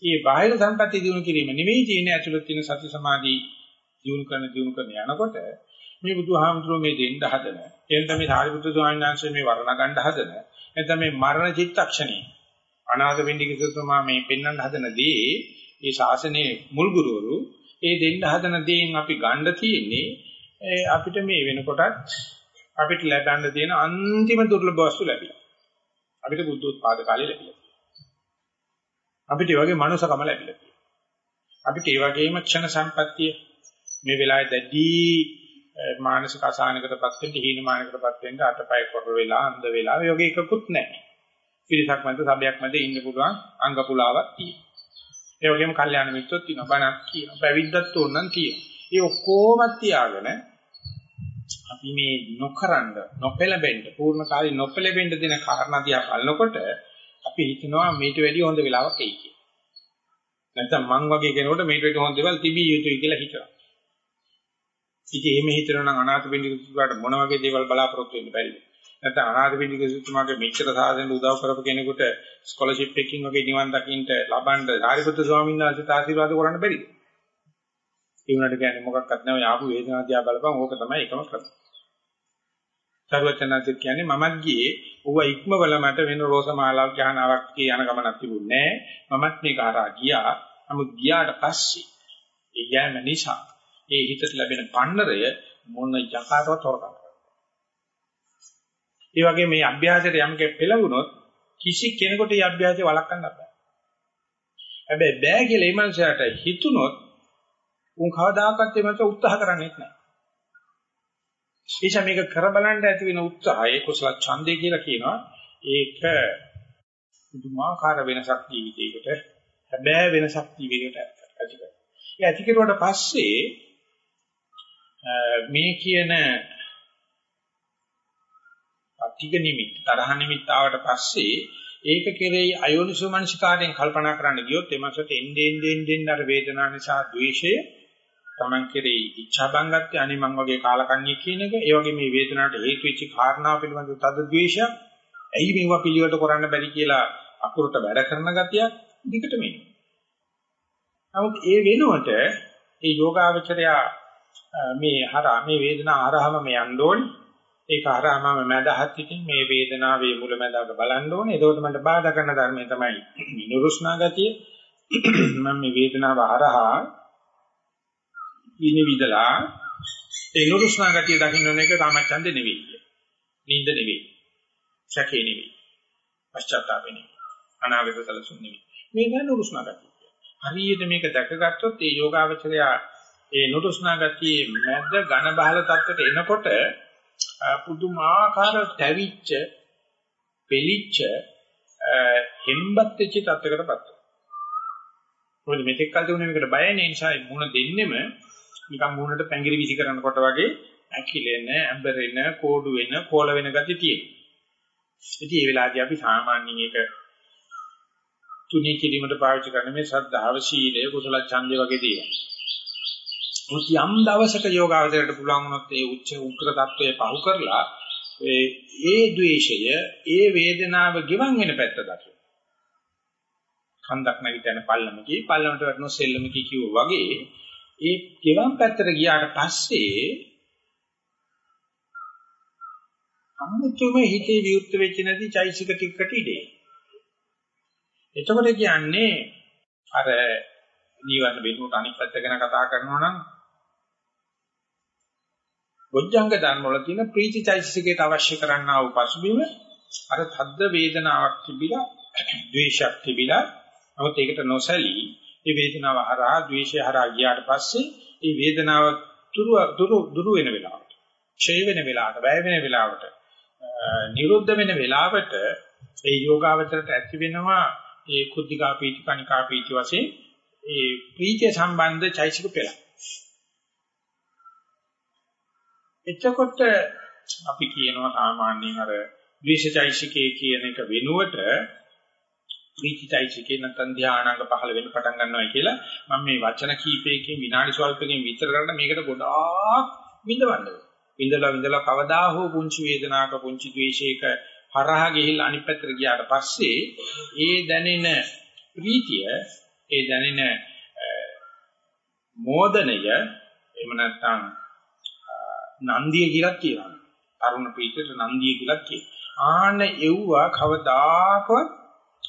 Speaker 1: මේ බාහිර සම්පත්‍ය දිනු කිරීම නෙවෙයි තියෙන ඇතුළත තියෙන සති සමාධි දිනු කරන දිනු කරන යනකොට මේ බුදුහාමුදුරුවෝ මේ දෙන්න හදන එතන මේ සාරිපුත්‍ර ස්වාමීන් වහන්සේ මේ වර්ණ ගන්න හදන එතන මේ මරණ චිත්තක්ෂණේ අනාථ වෙන්දික සතුමා මේ පෙන්වන්න හදනදී මේ ශාසනයේ මුල් ගුරුවරු ඒ දෙන්න හදන දේෙන් අපි ගන්න තියෙන්නේ අපිට මේ වෙනකොටත් අපිට ලැබන්න තියෙන අන්තිම දුර්ලභ වස්තු ලැබිලා. අපිට බුද්ධෝත්පාද කාලේ ලැබිලා. අපිට ඒ වගේ මනුසකම ලැබිලා. අපිට ඒ වගේම ක්ෂණ සම්පත්තිය මේ වෙලාවේ දැඩි මානසික අසහනකටපත් වෙන්න, හීන මානකටපත් වෙන්න අතපය කොර වෙලා, අන්ධ වෙලා, ඒ වගේ එකකුත් නැහැ. පිරිසක් මැද, සබයක් මැද ඉන්න පුළුවන් අංග පුලාවක් තියෙනවා. ඒ වගේම කල්යාණ මිත්‍රොත් තියෙනවා, බණක් කියනවා, පැවිද්දත් ඕනනම් තියෙනවා. ඒ ඔක්කොම තියාගෙන අපි මේ නොකරනද නොපෙළඹෙන්න පූර්ණ කාලේ නොපෙළඹෙන්න දෙන කාරණා දිහා බලනකොට අපි හිතනවා මේට වැඩිය හොඳ වෙලාවක් එයි කියලා. නැත්නම් මං වගේ කෙනෙකුට මේට වැඩිය හොඳ දේවල් තිබිය යුතුයි කියලා හිතනවා. ඉතින් එහෙම හිතනවා නම් අනාථ පිටික සුසුකාට මොන වගේ දේවල් බලාපොරොත්තු වෙන්න බැරිද? නැත්නම් අනාථ පිටික සුසුමාගේ මෙච්චර සාධනෙ උදව් කරපු කෙනෙකුට ස්කෝලර්ෂිප් එකකින් වගේ නිවන් දකින්න ලබන්න සාරිපුත්‍ර ස්වාමීන් වහන්සේට ආශිර්වාද කරන්න බැරිද? ඒ වුණාට කියන්නේ මොකක්වත් නැහැ. ආපු වේදනාව බලපන් ඕක තමයි එකම ක්‍රම. සර්වචනන්සේ කියන්නේ මමත් ගියේ ඌව ඉක්මවල මට වෙන රෝසමාලාවක් ගහනාවක් කියන ගමනක් තිබුණේ නැහැ. මමත් මේක හරහා ගියා. නමුත් ගියාට පස්සේ ඒ යෑම නිසා ඒ හිතට ලැබෙන පන්නරය මොන යකාටවත් හොරකම් ඒ වගේ මේ අභ්‍යාසයට යම් කෙනෙක් පෙළඹුණොත් කිසි කෙනෙකුට මේ අභ්‍යාසය වළක්වන්න බෑ. හැබැයි බෑ කියලා ඒ මනුස්සයාට හිතුනොත් උන් කවදාකවත් ඒ මනුස්සයා උත්සාහ කරන්නේ නැහැ. එيشා මේක කර බලන්න ඇති වෙන උත්සාහය කුසල ඡන්දය කියලා කියනවා. ඒක පුදුමාකාර වෙනසක් ජීවිතයකට හැබෑ වෙනසක් ජීවිතයකට ඇති කරනවා. ඒ ඇති කරුවාට පස්සේ මේ කියන අතිග නිමිත් තරහ නිමිත් ආවට පස්සේ ඒක කෙරෙහි අයෝනිසෝ මනසිකාරයෙන් කල්පනා කරන්න ගියොත් එමසට එන්නේ එන්නේ එන්නේ අර වේදනාව නිසා ද්වේෂය Taman කෙරෙහි ඉච්ඡා බංගත්‍ය අනේ මං වගේ කාලකන්ණිය කියන එක ඒ වගේ මේ වේදනාවට හේතු වෙච්ච කාරණා පිළිබඳව තද ද්වේෂයක් ඇයි මේවා පිළිවෙලට කරන්න බැරි කියලා අකුරට වැඩ කරන ගතියක් දිගටම එනවා. නමුත් ඒ වෙනුවට ඒ යෝගාවචරයා මේ හරහා මේ වේදනාව හරහාම මේ යන්න ඕනේ. ඒක හරහාම මැදහත් ඉතින් මේ වේදනාවේ මුලැමැදාක බලන්න ඕනේ. එතකොට මට බාධා කරන ධර්මය තමයි නිරුස්නා ගතිය. මම මේ වේදනාව හරහා විනිවිදලා ඒ නුරුස්නා ගතිය දකින්න එක කාමච්ඡන්දේ නෙවෙයි. නින්ද නෙවෙයි. සැකේ නෙවෙයි. පශ්චාත්තාපේ නෙවෙයි. අනාගත සැලසුම් නෙවෙයි. මේක නුරුස්නා ගතිය. හරියට මේක දැකගත්තොත් ඒ යෝගාවචරය ඒ නුරුස්නා ගතියේ මැද ඝන බහල තත්ත්වයට එනකොට පුදුමාකාර තැවිච්ච පෙලිච්ච හෙම්බත් වෙච්ච තත්ත්වයකටපත් වෙනවා. මොකද මෙතෙක් කල් තිබුණේ මේකට බය නැහැ නිසා මුණ දෙන්නෙම නිකන් මූණට පැංගිරි විසි කරනකොට වගේ ඇකිලෙන, ඇඹරෙන, කෝඩු වෙන, කෝල වෙන ගතිය තියෙනවා. ඉතින් මේ වෙලාවේදී අපි සාමාන්‍යයෙන් ඒක තුනී කිරීමට පාවිච්චි කරන මේ සද්ධාව, සීලය, කුසල ඡන්දය වගේ දේවල්. මොකද යම් දවසක යෝගාවචරයට පුළුවන් වුණොත් ඒ උච්ච උග්‍ර தত্ত্বය පහු කරලා ඒ ඒ ද්වේෂය, ඒ වේදනාව ගිවන් වෙන පැත්ත දකිනවා. කන්දක් නැගිටින පල්ලමකී, පල්ලමට වැටෙන සෙල්ලමකී කිව්වා වගේ ඒ ගෙවන් පැත්තට ගියාට පස්සේ අමුතුම හිතේ විවුර්ත වෙච්ච නැති චෛසික ටිකට ඉදී. එතකොට කියන්නේ අර නීවරණ බිඳුවට අනිත් පැත්ත ගැන කතා කරනවා නම් බොජ්ජංග ධර්ම වල තියෙන ප්‍රීති චෛසිකයට අවශ්‍ය කරන්නා වූ පසුබිම අර තද්ද වේදනාවක් තිබිලා ද්වේෂයක් තිබිලා නමුත් ඒකට නොසැලී මේ වේදනාව හරහා ද්වේෂය හරහා ගියාට පස්සේ මේ වේදනාව දුරු දුරු දුරු වෙන වෙලාවට ඡය වෙන වෙලාවට වැය වෙන වෙලාවට නිරුද්ධ වෙන වෙලාවට ඒ යෝගාවචරයට ඇති වෙනවා ඒ කුද්ධිකා පීති කණිකා පීති වශයෙන් ඒ ප්‍රීතිය සම්බන්ධ චෛසික පෙළ. එතකොට අපි කියනවා සාමාන්‍යයෙන් අර ද්වේෂචෛසිකයේ කියන එක වෙනුවට ප්‍රීතිචෛසිකේ නැත්නම් ධානාංග පහළ වෙන්න පටන් ගන්නවා කියලා මම මේ වචන කීපයකින් විනාඩි ස්වල්පකින් විතර කරන්න මේකට ගොඩාක් විඳවන්න විඳලා විඳලා කවදා හෝ පුංචි වේදනාවක පුංචි ද්වේෂයක හරහා ගිහිල්ලා අනිත් පැත්තට ගියාට පස්සේ ඒ දැනෙන ප්‍රීතිය ඒ දැනෙන මෝදනය එහෙම නැත්නම් නන්දිය කියලා කියනවා. තරුණ ප්‍රීතියට නන්දිය කියලා කියනවා. ආන එව්වා කවදාකවත්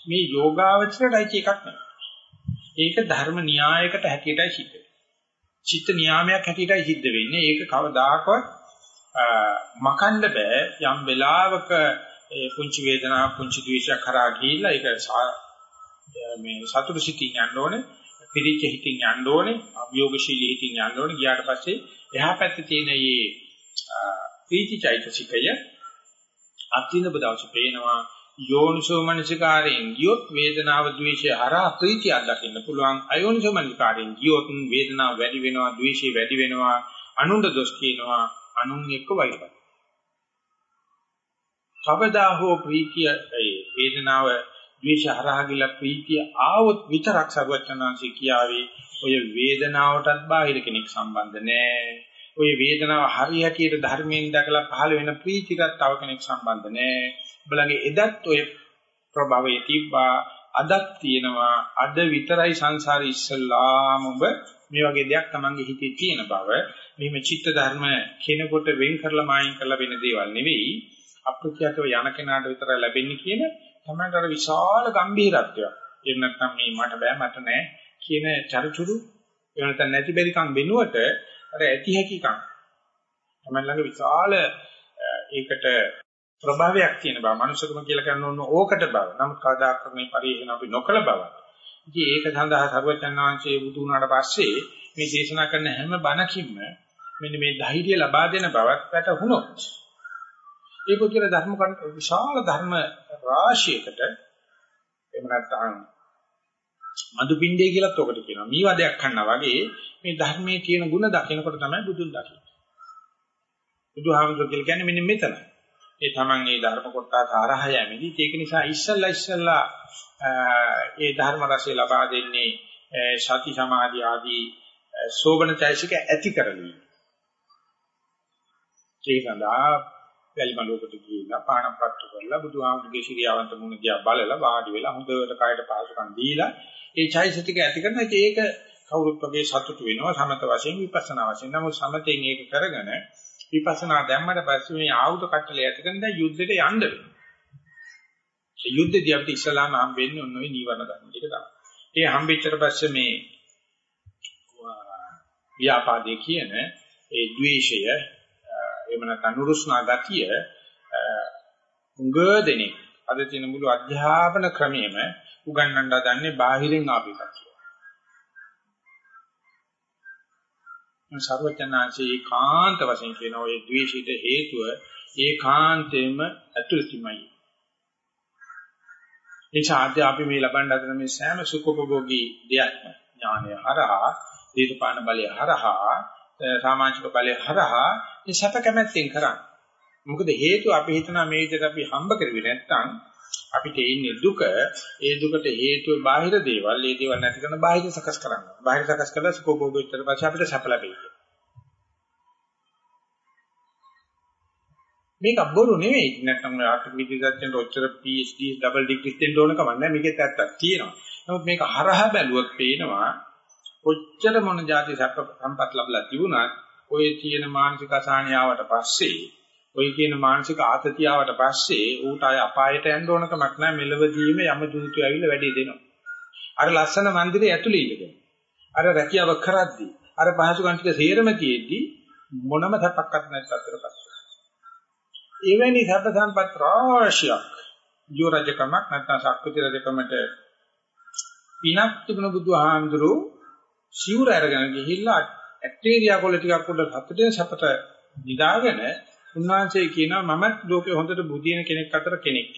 Speaker 1: මේ යෝගාවචරයයි එකක් නෙවෙයි. ඒක ධර්ම න්‍යායකට හැටියටයි සිද්ධ වෙන්නේ. චිත්ත නියාමයක් හැටියටයි සිද්ධ වෙන්නේ. ඒක කවදාකවත් මකන්න බෑ යම් වෙලාවක ඒ පුංචි වේදනා පුංචි ද්වේෂයක් කරා ගිහිල්ලා ඒක මේ සතුටු සිතින් යන්න ඕනේ පිරිච්ච හිතින් යන්න ඕනේ අභියෝගශීලී හිතින් යන්න ඕනේ ගියාට පස්සේ එහා පැත්තේ තියෙන මේ ප්‍රීතිචෛතසිකය අත්දින බදවස පේනවා යෝනිසෝ මනසිකාරයෙන් ගියොත් වේදනාව ද්වේෂය හරහා ප්‍රීතිය අත්දකින්න පුළුවන් අයෝනිසෝ මනසිකාරයෙන් ගියොත් වේදනාව වැඩි වෙනවා ද්වේෂය වැඩි වෙනවා අනුන්ද දොස් කියනවා අනුන් එක්ක වෛරය කවදා හෝ ප්‍රීතිය ඒ වේදනාව ද්වේෂ හරහා ගිලා ප්‍රීතිය ආවොත් විතරක් සරුවචනාංශي කියාවේ ඔය වේදනාවටත් බාහිර කෙනෙක් සම්බන්ධ නැහැ. ඔය වේදනාව හරියටියට ධර්මයෙන් දැකලා පහළ වෙන ප්‍රීතියකට තව කෙනෙක් සම්බන්ධ නැහැ. බලගේ එදත් ඔය ප්‍රභවයේ තිබ්බා අදත් තියෙනවා අද විතරයි සංසාරේ ඉස්සල්ලාම ඔබ මේ වගේ දෙයක් Tamange හිතේ තියෙන බව මෙහිම චිත්ත ධර්ම කෙනෙකුට වෙන් කරලා මායින් කරලා වෙන දේවල් නෙවෙයි අප්‍රත්‍යක්ෂව යන කෙනාට විතරයි ලැබෙන්නේ කියන තමයි අර විශාල ගැඹීරත්වයක්. එහෙම නැත්නම් මේ මට බෑ මට නෑ කියන චරිචුරු එහෙම නැත්නම් නැති බැරිකම් වෙනුවට අර ඇති හැකිකම් තමයි ළඟ විශාල ඒකට ප්‍රභාවයක් තියෙන බව මනුෂ්‍යකම කියලා කරන ඕන ඕකට බව. නමුත් කවදාකවත් මේ පරිහරණ අපි නොකළ බව. ඉතින් ඒක සඳහා සර්වචන් වහන්සේ බුදු වුණාට පස්සේ මේ දේශනා කරන හැම බණකින්ම මෙන්න මේ ධෛර්යය ලබා දෙන බවක් වැටහුණොත් ඒ පුදුල ධර්ම විශාල ධර්ම රාශියකට එහෙම නැත්නම් මදුපිණ්ඩේ කියලාත් ඔකට කියනවා. මීවදයක් කන්නා වගේ මේ ධර්මයේ තියෙන ಗುಣ දකිනකොට තමයි බුදුන් දකින්නේ. බුදුහාමුදුරුවෝ කියලා කියන්නේ මෙන්න මෙතන. ඒ තමන් මේ ධර්ම කොටස ආරහය යමිදී ඒක නිසා ඉස්සල්ලා ඉස්සල්ලා ඒ ධර්ම රසය ලබා දෙන්නේ සති සමාධි ආදී සෝබන චෛසික ඇති කරගන්න. ඒ සඳහා වැලිමලුවකට ගිහිල්ලා පාණපත්තු කරලා බුදුහාමුදුරගේ ශිරියාවන්ත මුණ දිහා බලලා වාඩි වෙලා හොඳට කයට පහසුකම් දීලා ඒ චෛතසික ඇති කරන ඒක කවුරුත් වගේ සතුටු වෙනවා සමත වශයෙන් විපස්සනා වශයෙන්. නමුත් සමතෙන් ඒක කරගෙන විපස්සනා දැම්මට පස්සේ මේ ආයුධ කට්ටලේ ඇති කරන දැන් යුද්ධෙට යන්න වෙනවා. ඒ යුද්ධෙදී අපිට ඉස්ලාම හම් වෙන්නේ ඔන්න ඔය නීවරණ ධර්ම ටික තමයි. ඒ හම්බෙච්චට පස්සේ මේ ව්‍යාපාදේ කියන ඒ ද්වේෂය එහෙම නැත්නම් නුරුස්නා ගතිය උඟ දෙනෙක් අද තියෙන මුළු අධ්‍යාපන ක්‍රමයේම උගන්වන්න හදන්නේ බාහිරින් ආපු එකක් කියලා. සර්වඥාන්සේ කාන්ත වශයෙන් කියන ඔය ද්වේෂිත හේතුව ඒකාන්තයෙන්ම ඇතුළතින්මයි. ඒ සාධ්‍ය අපි මේ ලබන්න හදන මේ සෑම සුඛෝපභෝගී දෙයක්ම ඥානය හරහා, දීර්ඝපාන බලය හරහා, සමාජික බලය හරහා මේ සැප කැමැත්තෙන් කරන්නේ. මොකද හේතුව අපි හිතනවා මේ විදිහට අපි හම්බ කරුවේ නැත්නම් අපිට ඉන්නේ දුක ඒ දුකට හේතුව බාහිර දේවල් ඒ දේවල් නැති කරන බාහිර සකස් කරන්න. බාහිර සකස් කළා සුඛෝභෝග විතර පස්සේ අපිට සැප ලැබෙයි. මේක බොරු නෙවෙයි. නැත්නම් ආර්ථික විද්‍යාවෙන් ඔච්චර PhD ඩබල් ඩිග්‍රී දෙන්න ඕන කම නැහැ. මේකෙත් ඇත්තක් තියෙනවා. නමුත් මේක හරහා බැලුවොත් පේනවා කොච්චර මොන જાති සැප සම්පත් ලැබලා තිබුණත් ඔය තියෙන මානසික අසහනියාවට පස්සේ ඔය කියන මානසික ආතතියාවට පස්සේ ඌට අය අපායට යන්න ඕන කමක් නැහැ මෙලවදීම යම දූතු ඇවිල්ලා වැඩේ දෙනවා. අර ලස්සන මන්දිරේ ඇතුලේ ඉඳගෙන. අර රැකියාව කරද්දී අර පහසුකම් ටික සේරම තියෙද්දී මොනම සැපක්වත් නැති අතරපත්. එවැනි සැප සම්පත් රාශියක් යෝ රජකමක් නැත්නම් ශක්ති රජකමට පිනක් තිබුණ බුදුහාමුදුරු සිවුර අරගෙන ගිහිල්ලා ඇක්ටීරියා කොළ ටිකක් උඩ හතට සැපට නිදාගෙන උන්වහන්සේ කියනවා මමත් ලෝකේ හොඳට බුදින කෙනෙක් අතර කෙනෙක්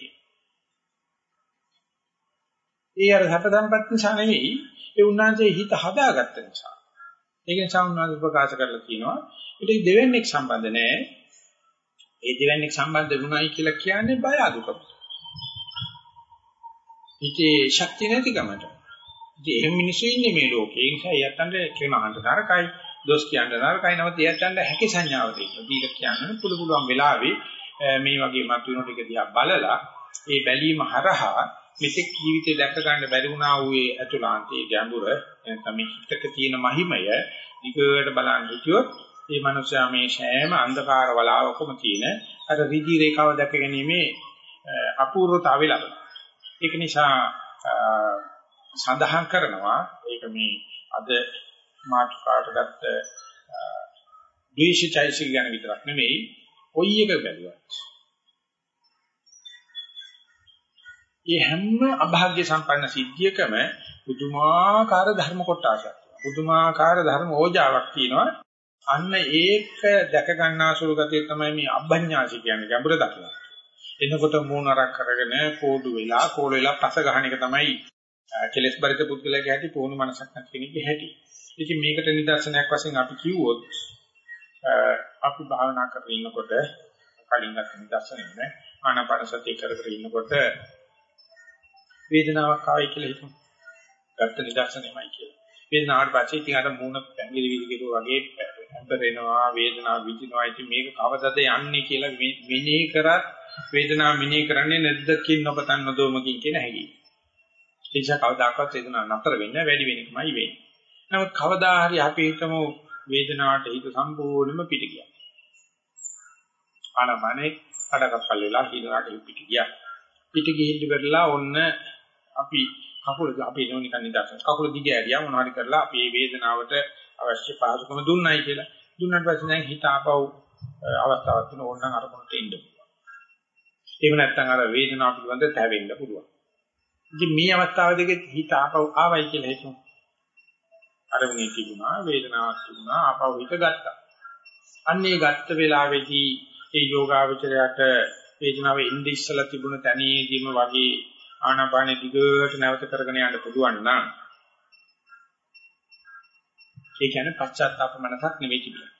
Speaker 1: ඒ අර සැප සම්පත් නිසා නෙවෙයි ඒ උන්වහන්සේ හිත හදාගත්ත නිසා. ඒක නිසා උන්වහන්සේ ප්‍රකාශ කරලා කියනවා ඒක දෙවෙනෙක් සම්බන්ධ නැහැ. ඒ දෙවෙනෙක් සම්බන්ධ වුණයි කියලා කියන්නේ බය අදුකම. හිතේ ශක්තිය නැතිකමට. ඉතින් එහෙම මිනිස්සු ඉන්නේ මේ ලෝකේ. ඒ නිසා යත්තන්ට කියන අහන්න තරකයි. දොස් කියන්න නරකයි නමුත් එයාට හැකි සංඥාව දෙන්න. දීලා කියන්න පුළු පුළුවන් වෙලාවේ මේ වගේ මතුවෙන ටික දිහා බලලා ඒ බැලීම හරහා මෙතෙක් ජීවිතේ දැක ගන්න බැරි වුණා වූ ඒ අතුලාන්තයේ ගැඹුර නැත්නම් මේ හිතක තියෙන මහිමය දිගට බලන් හිටියොත් මේ මනුස්සයා මේ සෑම අන්ධකාර වලාවකම තියෙන අර රිදි රේඛාව දැක ගැනීමේ අපූර්වතාවය ලබනවා. ඒක නිසා සඳහන් කරනවා ඒක මේ අද මාතෘකාට ගත්ත ද්වේෂචෛසික ගැන විතරක් නෙමෙයි කොයි එක බැලුවත්. මේ හැම අභාග්‍ය සම්පන්න සිද්ධියකම පුදුමාකාර ධර්ම කොටසක් පුදුමාකාර ධර්ම ඕජාවක් තියෙනවා. අන්න ඒක දැක ගන්නාසුළු ගතිය තමයි මේ අභඤ්ඤාසි කියන්නේ ගැඹුර දකින. එනකොට මූණරක් කරගෙන කෝඩු වෙලා කෝල වෙලා පස ගහන එක තමයි කෙලස් බරිත පුද්ගලයාගේ හැටි පුහුණු මනසක් නැති කෙනෙක්ගේ හැටි. ඉතින් මේකට නිදර්ශනයක් වශයෙන් අපි කිව්වොත් අපි භාවනා කරගෙන ඉන්නකොට කලින් ගත්ත නිදර්ශනය නේ ආනාපාන සතිය කර කර ඉන්නකොට වේදනාවක් ආවයි කියලා හිතමු. ගත්ත නිදර්ශනයමයි කියලා. වේදනාවට පස්සේ ඉතින් අර මූණ පැංගිලි විදිහට වගේ හැම්බරෙනවා වේදනාව විඳිනවා. ඉතින් මේක කවදද යන්නේ කියලා මෙනෙහි කරත් වේදනාව මෙනෙහි කරන්නේ නැද්දකින් නොපතන් නොදොමකින් කියන හැඟීම. ඒ නිසා කවදාකවත් වේදනාව නතර වෙන්නේ වැඩි වෙන එකමයි වෙන්නේ. නමුත් කවදා හරි අපි හිතමු වේදනාවට හිත සම්පූර්ණයෙන්ම පිට ගියා. ආනමනේ කඩකප්පල් වෙලා හිනාට පිට ගියා. පිට ගිහින් ඉවරලා ඔන්න අපි කකුල අපි එනෝ නිකන් නිදර්ශන. කකුල දිග ඇරියා මොනවාරි කරලා අපි මේ වේදනාවට අවශ්‍ය පහසුකම දුන්නයි කියලා. දුන්නාට පස්සේ දැන් හිත ආපහු අවස්ථාවක් තුන ඕනනම් අරමුණට එන්න පුළුවන්. එහෙම නැත්නම් අර වේදනාව පිළිබඳ තැවෙන්න පුළුවන්. ඉතින් මේ අවස්ථාව දෙකේ හිත ආපහු ආවයි කියලා හිතමු. අරමුණේ තිබුණා වේදනාවක් තිබුණා ආපහු හිත ගත්තා. අන්නේ ගත්ත වෙලාවේදී ඒ යෝගාවචරයට වේදනාව ඉඳි ඉස්සලා තිබුණ තැනේදීම වගේ ආනාපානෙ දිගට නැවත කරගෙන යන්න පුළුවන් නම් ඒ කියන්නේ පශ්චාත්තාප මනසක් නෙවෙයි තිබුණා.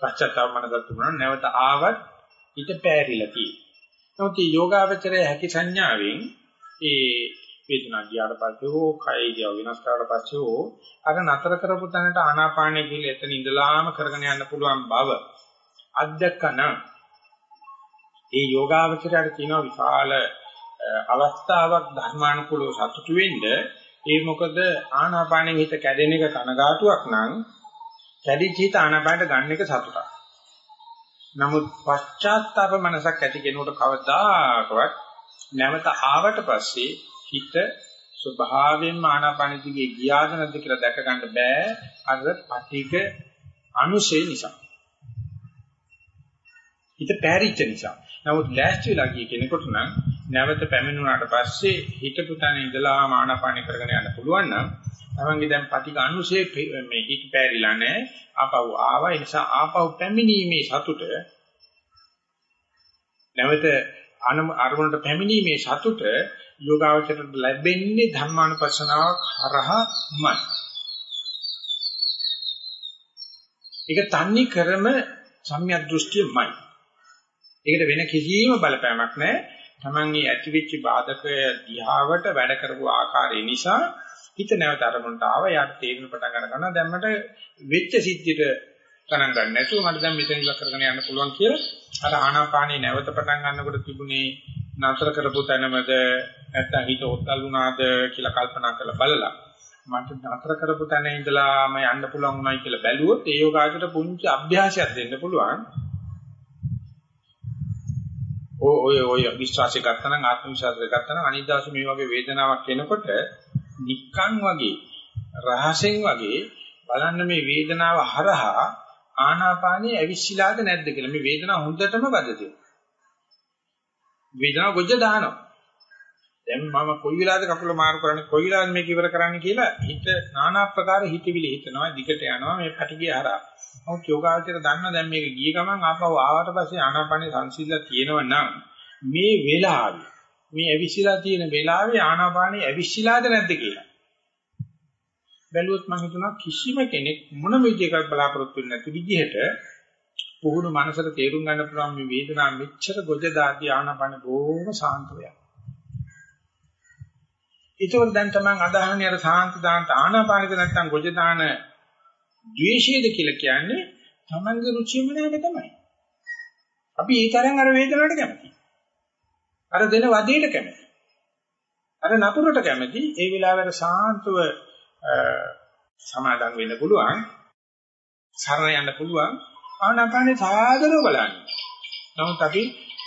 Speaker 1: පශ්චාත්තාප මනසක් තිබුණා නැවත ආවත් හිත පෑරිලා තියෙනවා. නමුත් මේ යෝගාවචරය හැකි සංඥාවෙන් ඒ වේදනාව ගියාට පස්සේ හෝ කය ඉරියව් වෙනස් කරලා පස්සේ හෝ අර නතර කරපු තැනට ආනාපානය කියලා එතන ඉඳලාම කරගෙන යන්න පුළුවන් බව අධ්‍යක්කන ඒ යෝගාවචරයට තියෙන විශාල අවස්ථාවක් ධර්මානුකූලව සතුටු වෙන්න ඒ මොකද ආනාපානෙ හිත කැඩෙන එක කනගාටුවක් නම් කැඩිච්ච හිත ආනාපානට ගන්න එක සතුටක්. නමුත් පශ්චාත්තාප මනසක් ඇති කෙනෙකුට කවදාකවත් නැවත ආවට පස්සේ හිත ස්වභාවයෙන්ම ආනාපාන දිගේ ගියාද නැද්ද කියලා දැක ගන්න බෑ අර පටික අනුශේ නිසා. හිත පැරිච්ච නිසා. නමුත් ලෑස්ති වෙලා ගිය කෙනෙකුට නම් නැවත පැමිණුණාට පස්සේ හිතපු තැන ඉඳලා ආනාපාන කරගෙන යන්න පුළුවන් නම් තමන්ගේ දැන් පටික අනුශේ මේ හිත පැරිලා නැහැ. ආපහු ආවා. ඒ නිසා ආපහු පැමිණීමේ සතුට නැවත අරමුණට පැමිණීමේ සතුට යෝගාවචරයට ලැබෙන්නේ ධර්මානුපස්සනාවක් හරහාමයි. ඒක තන්නේ කරම සම්‍යක් දෘෂ්ටියමයි. ඒකට වෙන කිසිම බලපෑමක් නැහැ. තමන්ගේ ඇතිවෙච්ච බාධකය දිහාවට වැඩ කරපු ආකාරය නිසා හිත නැවත අරමුණට ආව යාට තේරෙන පටන් ගන්නවා දැන් මට වෙච්ච සිද්ධියට ගණන් ගන්න නැතුව මට දැන් මෙතන ඉල කරගෙන යන්න පුළුවන් කියලා. අර ආනාපානිය නැවත පටන් ගන්නකොට තිබුණේ නතර කරපු තැනමද නැත්නම් හිත ඔත්තල් වුණාද කියලා කල්පනා කරලා බලලා මට නතර කරපු තැන ඉඳලා මම යන්න පුළුවන් උනායි කියලා බැලුවොත් ඒ යෝගාචර පුංචි අභ්‍යාසයක් දෙන්න පුළුවන්. ඔය ඔය ඔය විශ්වාසය ගත්තා නම් ආත්ම විශ්වාසය ගත්තා නම් අනිත් දවසේ මේ වගේ වේදනාවක් එනකොට නික්කන් වගේ රහසෙන් වගේ බලන්න මේ වේදනාව හරහා ආනාපානිය ඇවිස්සීලාද නැද්ද කියලා. මේ වේදනාව හොඳටම වදද. වේදනාව ගොජ්ජ දානවා. දැන් මම කොයි වෙලාවද කකුල මාරු කරන්නේ කොයි වෙලාවද මේක ඉවර කරන්නේ කියලා හිත নানা ආකාර හිතවිලි හිතනවා. දිගට යනවා මේ පැටිගේ හරහා. නමුත් යෝගාචර දන්න දැන් මේක ගිය ගමන් ආපහු ආවට පස්සේ ආනාපානේ සංසිඳලා තියෙනවා නම් මේ වෙලාවේ මේ ඇවිස්සලා තියෙන වෙලාවේ ආනාපානේ ඇවිස්සලාද නැද්ද කියලා. බැලුවොත් මම හිතනවා කිසිම කෙනෙක් මොන විදිහකට බලාපොරොත්තු වෙන්නේ නැති විදිහට පුහුණු මනසට තේරුම් ගන්න පුළුවන් මේ වේදනාව මෙච්චර ගොජ දාදී ආනාපාන බොහොම සාන්ත වෙනවා. ඒකෝර දැන් තමයි අදහන්නේ අර සාන්ත දාන්ත ආනාපානික නැත්තම් ගොජ දාන ද්වේෂයද කියලා කියන්නේ තමන්ගේ රුචියම නෑම තමයි. අපි ඒ තරම් අර වේදනාවට කැමතියි. අර දෙන වදේට කැමතියි. අර නපුරට කැමති ඒ වෙලාවට සාන්තව සමාදම් වෙන්න පුළුවන්. සරණ යන්න පුළුවන්. ආනාපානේ සාදරව බලන්න. නමුත් අපි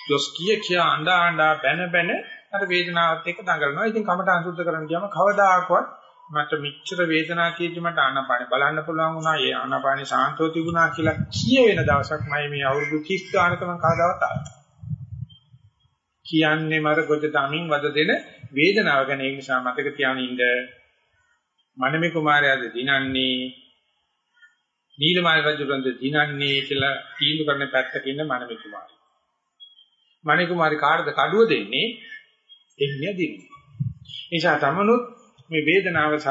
Speaker 1: දොස් කිය කිය අඬා අඬා බැන බැන අර වේදනාවත් එක්ක දඟලනවා. ඉතින් කමට අංශුද්ධ කරන්න ගියාම කවදාකවත් මට මෙච්චර වේදනාවක් තියෙද්දි මට ආනාපානෙ බලන්න පුළුවන් වුණා. ඒ ආනාපානෙ සාන්තව තිබුණා කියලා කිය වෙන දවසක් මම මේ අවුරුදු 30 ගානක මම කවදාවත් ආවා. කියන්නේ මර ගොජ දමින් වද දෙන වේදනාව ගැන ඒ නිසා මතක තියාගෙන ඉන්න මනමේ කුමාරයාද දිනන්නේ නීලමාල රජුරන්ද දිනන්නේ කියලා තීන්දුව කරන පැත්තක ඉන්න මනමේ කුමාරයා. මනේ කුමාරි කාටද කඩුව දෙන්නේ? එන්නේ දින්නේ. නිසා තමනුත් මේ වේදනාව සහ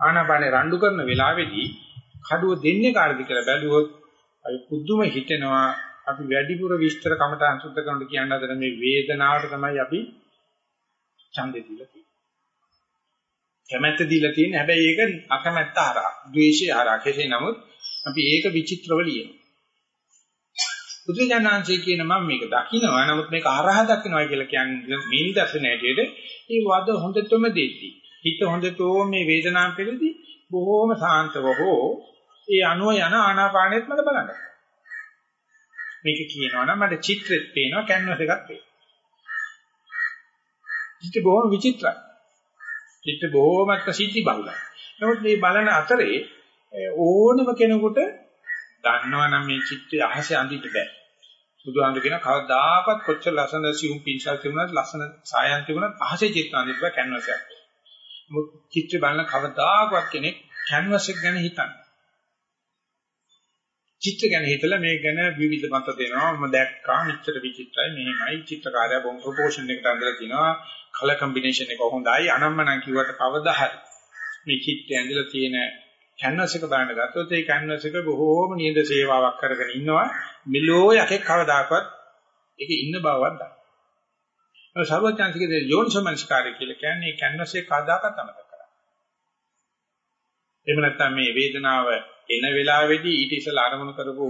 Speaker 1: ආනාපානේ රණ්ඩු කරන වෙලාවේදී කඩුව දෙන්නේ කාටද කියලා බැලුවොත් අයි පුදුම හිතෙනවා අපි වැඩිපුර විස්තර කමට අංශුද්ධ කරනකොට කියන්න හදන මේ වේදනාවට තමයි අපි ඡන්දේ දීලා තියෙන්නේ. කැමැත්ත දීලා තියෙන්නේ හැබැයි ඒක අකමැත්ත හරහා, ද්වේෂය හරහා. කෙසේ නමුත් අපි ඒක විචිත්‍රව ලියනවා. බුදුජානනාංශය කියන මම මේක දකින්නවා නමුත් මේක අරහා දකින්නවා කියලා කියන්නේ මේ නිදර්ශන ඇටියෙද ඒ වද හොඳටම දෙති. හිත හොඳටම මේ වේදනාව පිළිදී බොහෝම සාන්තව හෝ ඒ අනුව යන ආනාපානෙත් මට බලන්න. මේක කියනවා නම් මට චිත්‍රෙත් පේනවා කැන්වස් එකක් පේනවා. චිත්‍ර බොහොම විචිත්‍රයි. චිත්‍ර බොහොමත් සිද්ධි බහුලයි. නමුත් මේ බලන අතරේ ඕනම කෙනෙකුට දන්නවා නම් මේ චිත්‍රය අහසේ අඳින්න බෑ. බුදුහාමුදුර කියන කවදාකවත් කොච්චර ලස්සන සියුම් පින්සල් තිබුණත් ලස්සන සායන් තිබුණත් අහසේ චිත්‍ර අඳින්න බෑ කැන්වස් එකක්. මොකද චිත්‍ර බලන කවදාකවත් කෙනෙක් කැන්වස් එක ගැන හිතන්නේ චිත්‍ර ගැන හිතලා මේ ගැන විවිධ මත දෙනවා මම දැක්කා මෙච්චර විචිත්‍රයි මෙහෙමයි චිත්‍රකාරය බොම් ප්‍රොපෝෂන් එකට අඳලා තිනවා කලර් කම්බිනේෂන් එක හොඳයි අනම්මනම් කිව්වට කවදා හරි මේ චිත්‍රය ඇඳලා තියෙන කැන්වස් එක බලන්න ගත්තොත් ඒ කැන්වස් එක බොහෝම නියද සේවාවක් කරගෙන ඉන්නවා මෙලෝ යකෙක් කවදාකවත් ඒකේ ඉන්න බවවත් දන්න. ඒ සර්වඥාන්සිකේ යෝනිසමනස්කාරය කියලා කියන්නේ කැන්වස් එක කවදාකවත් අමතක කරන්නේ. එහෙම නැත්නම් මේ වේදනාව එන වෙලාවේදී ඊට ඉස්සලා ආරමුණු කරපු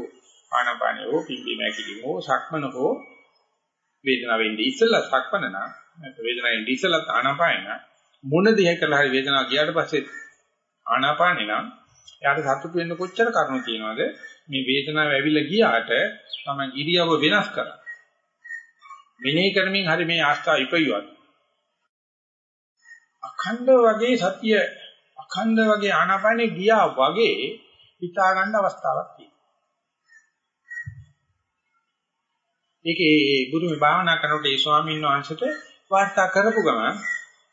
Speaker 1: ආනාපානිය හෝ පිම්බි මැකිලිම හෝ සක්මන හෝ වේදනාවෙන් ඉස්සලා සක්මන නම් නැත්නම් වේදනාවෙන් ඉස්සලා ආනාපාන මොන දිහා කරලා හරි වේදනාව ගියාට පස්සේ ආනාපානේ නම් එයාට සතුටු වෙන්න කොච්චර කරුණු තියෙනවද? මේ වේදනාව ඇවිල්ලා ගියාට තමයි ඉරියව්ව වෙනස් කරා මෙනෙහි කරමින් හරි මේ ආස්ථාව ඉපයුවත් අඛණ්ඩ වගේ සතිය අඛණ්ඩ වගේ ආනාපානේ ගියා වගේ හිතා ගන්න අවස්ථාවක් තියෙනවා. ඒකේ ගුරුමේ භාවනා කරනකොට ඒ ස්වාමීන් වහන්සේට වාර්තා කරපු ගමන්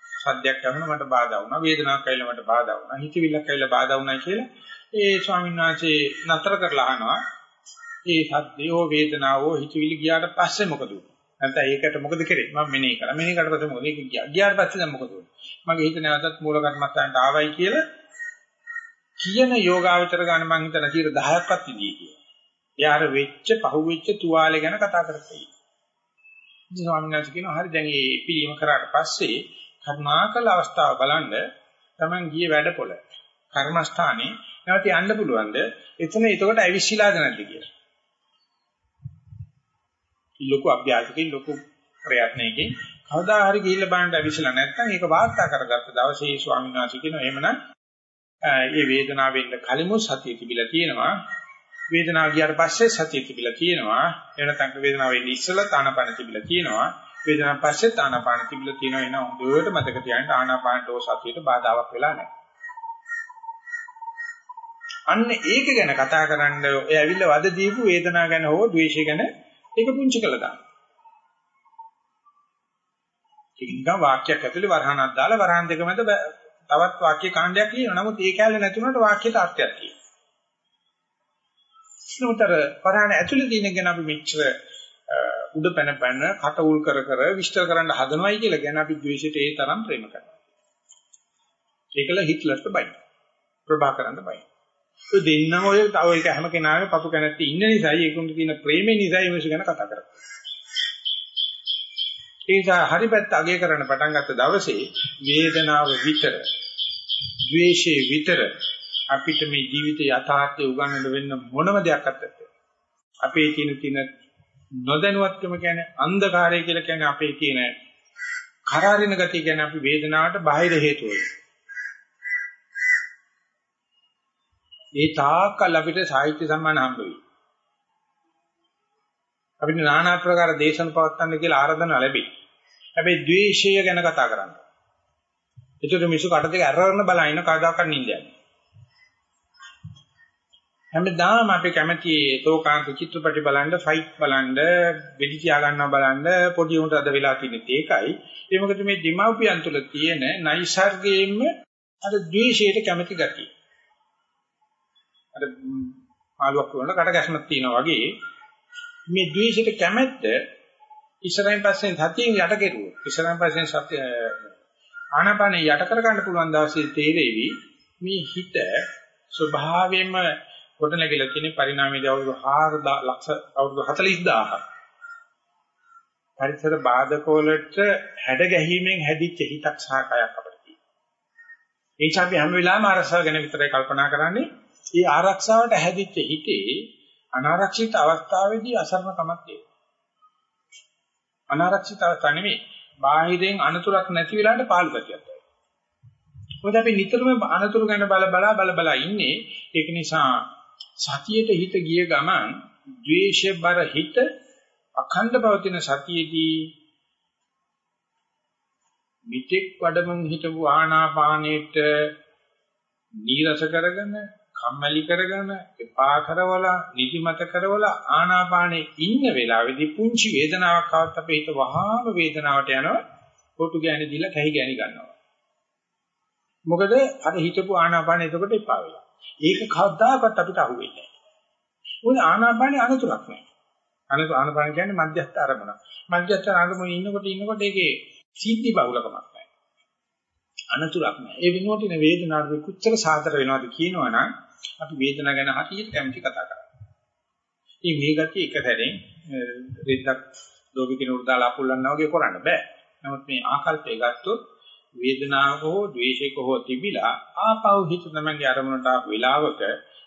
Speaker 1: සද්දයක් යනවා මට බාධා වුණා වේදනාවක් ඇවිල්ලා මට බාධා වුණා හිතවිල්ලක් ඇවිල්ලා බාධා වුණා කියලා ඒ ස්වාමීන් වහන්සේ නතර කරලා අහනවා ඒ සද්දයෝ වේදනාවෝ හිතවිලි ගියාට පස්සේ මොකද නැත්නම් ඒකට මොකද කරේ මම මෙනේ කරා මෙනේ කරලා පස්සේ මොකද ඒක ගියා ගියාට පස්සේ දැන් මොකද මගේ හිත නැවතත් මූල කර්මස්ථානට ආවයි කියලා කියන යෝගාවචර ගන්න මං හිතන 10ක්වත් ඉදී කියලා. එයා අර වෙච්ච පහුවෙච්ච තුවාලේ ගැන කතා කරතේ. ඉතින් ස්වාමීන් වහන්සේ කියනවා හරි දැන් මේ පිළිම කරාට පස්සේ කරුණාකල අවස්ථාව බලන්න Taman ගිය වැඩපොළ කර්මස්ථානේ නැවත යන්න පුළුවන්ද? එතන එතකොට ඇවිස්සීලාද නැද්ද කියලා. ලොකු අභ්‍යාසකින් ලොකු ප්‍රයත්නයකින් කවදා හරි ගිහිල්ලා බලන්න ඇවිස්සලා නැත්නම් ඒක වාර්තා කරගත්ත දවසේ ස්වාමීන් වහන්සේ කියනවා එහෙමනම් මේ වේදනාව වෙන්න කලින්ම සතිය තිබිලා තියෙනවා. වේදනාව ගියාට පස්සේ සතිය තිබිලා තියෙනවා. එනතන් වේදනාව වෙන්නේ ඉස්සෙල්ලා ආනාපාන තිබිලා තියෙනවා. වේදනාව පස්සේ ආනාපාන තිබිලා තියෙනවා. එන හොඳට මතක තියාගන්න ආනාපානට ඕ සතියට බාධාවක් වෙලා නැහැ. අන්න ඒක ගැන කතා කරන්න ඔය ඇවිල්ලා වද දීපු වේදනාව ගැන හෝ ද්වේෂය ගැන ඒක පුංචි කළා දාන්න ඒක නිකන් වාක්‍යයක් ඇතුලේ වරහණක් දාලා වරහන් දෙක මැද තවත් වාක්‍ය කාණ්ඩයක් කියනවා. නමුත් ඒ කැලේ නැතුනට වාක්‍යයට අර්ථයක් තියෙනවා. නමුතර වරහණ ඇතුලේ තියෙන ගැන අපි මෙච්චර උඩ පැන පැන කට උල් කර කර විස්තර කරන්න හදනවයි කියලා ගැන අපි ද්වේෂයට ඒ තරම් ප්‍රේම කරනවා. ඒකල හිට්ලර්ට බයි. ප්‍රභාකරන්ට බයි. ඒ දෙන්නම ඔය තව එක හැම කෙනාගේ පපු කැනැත්තේ ඉන්න නිසායි ඒකුන්ට තියෙන ප්‍රේමේ නිසායි මේක ගැන කතා කරන්නේ. ඒ නිසා හරි පැත්ත අගය කරන්න පටන් ගත්ත දවසේ වේදනාව විතර, ද්වේෂයේ විතර අපිට මේ ජීවිත යථාර්ථය උගන්වන්න වෙන්න මොනම දෙයක් අත්තද? අපේ තියෙන තියෙන නොදැනුවත්කම කියන්නේ අන්ධකාරය කියලා කියන්නේ අපේ තියෙන කරාරින ගතිය කියන්නේ අපි වේදනාවට බාහිර හේතු වල. ඒ තාක්කල් අපිට සාහිත්‍ය සම්මාන හම්බ වෙයි. අපිට নানা ආකාර දේශන පවත්වන්න කියලා ආරාධනා ලැබෙයි. හැබැයි ද්වේෂය ගැන කතා කරන්න. ඒකට මිසු කට දෙක අරගෙන බලන කවදාකවත් නිින්දයක්. හැමදාම අපි කැමති තෝකාන්ත චිත්‍රපටි බලන්න, ෆයිට් බලන්න, වෙඩි තියා ගන්නවා බලන්න, පොඩි උන්ට අද වෙලා තියෙන්නේ ඒකයි. ඒ මොකද මේ දිමව්පියන් තුල තියෙන නයිසර්ගයෙන්ම අර ද්වේෂයට කැමති ගතිය. අර මාළුවක් වුණා කට ගැස්මක් තියෙනවා වගේ මේ ද්වේෂයට කැමැත්ත ඉස්සරහින් පස්සෙන් සතියෙන් යට කෙරුවොත් ඉස්සරහින් පස්සෙන් සත්‍ය ආනාපානේ යට කර ගන්න පුළුවන් දවසේ තේරෙවි මේ හිත ස්වභාවයෙන්ම කොට නැගිලා තියෙන පරිණාමයේ අවුරුදු 4000 ලක්ෂ අවුරුදු 40000 පරිසර බාධක වලට හැඩ ගැහිමෙන් හැදිච්ච හිතක් සහ කයක් අපිට තියෙනවා. ඒ නිසා අපි හැම වෙලාවෙම ආරක්ෂාව ගැන විතරයි කල්පනා කරන්නේ. ඒ ආරක්ෂාවට හැදිච්ච හිතේ අනාරක්ෂිත අවස්ථාවේදී අසරණකමක් තියෙනවා. අනාරක්ෂිත අවස්ථා නෙමෙයි. බාහිරෙන් අනතුරක් නැති වෙලාවට පාළු ගතියක් තියෙනවා. මොකද අපි නිතරම අනතුරු ගැන බල බලා බල බලා ඉන්නේ. ඒක නිසා සතියට හිත ගිය ගමන් ද්වේෂ බර හිත අඛණ්ඩ පවතින සතියේදී මිත්‍යක් වඩමුන් හිටපු ආනාපානෙට නීරස කරගෙන කම්මැලි කරගෙන එපා කරවලා නිදිමත කරවලා ආනාපානේ ඉන්න වෙලාවේදී පුංචි වේදනාවක් ආවත් අපේ හිත වහාම වේදනාවට යනවා කොටු ගෑණි දීලා කැහි ගෑණි ගන්නවා. මොකද අර හිතපු ආනාපාන එතකොට එපා වෙලා. ඒක කවදාකවත් අපිට අහුවෙන්නේ නැහැ. මොකද ආනාපානේ අනුතරක් නැහැ අනුත ආනාපාන කියන්නේ මධ්‍යස්ථ අරමුණ. මධ්‍යස්ථ අරමුණ ඉන්නකොට ඉන්නකොට ඒකේ සිද්ධි බහුලකමක් නැහැ අනතුරක් නැහැ ඒ වෙනුවට ඉන වේදනාවේ කුච්චර සාතර වෙනවද කියනවනම් අපි වේදනාව ගැන හරියට කැමති කතා කරනවා. ඉතින් මේ ගතිය එක සැරෙන් රෙද්දක් දෝබිකිනුර දාලා අපුල්ලන්නා වගේ කරන්න බෑ. නමුත් මේ ආකල්පය ගත්තොත් වේදනාවක හෝ ද්වේෂයක හෝ තිබිලා ආපහු හිත තමන්ගේ අරමුණට ආපු වෙලාවක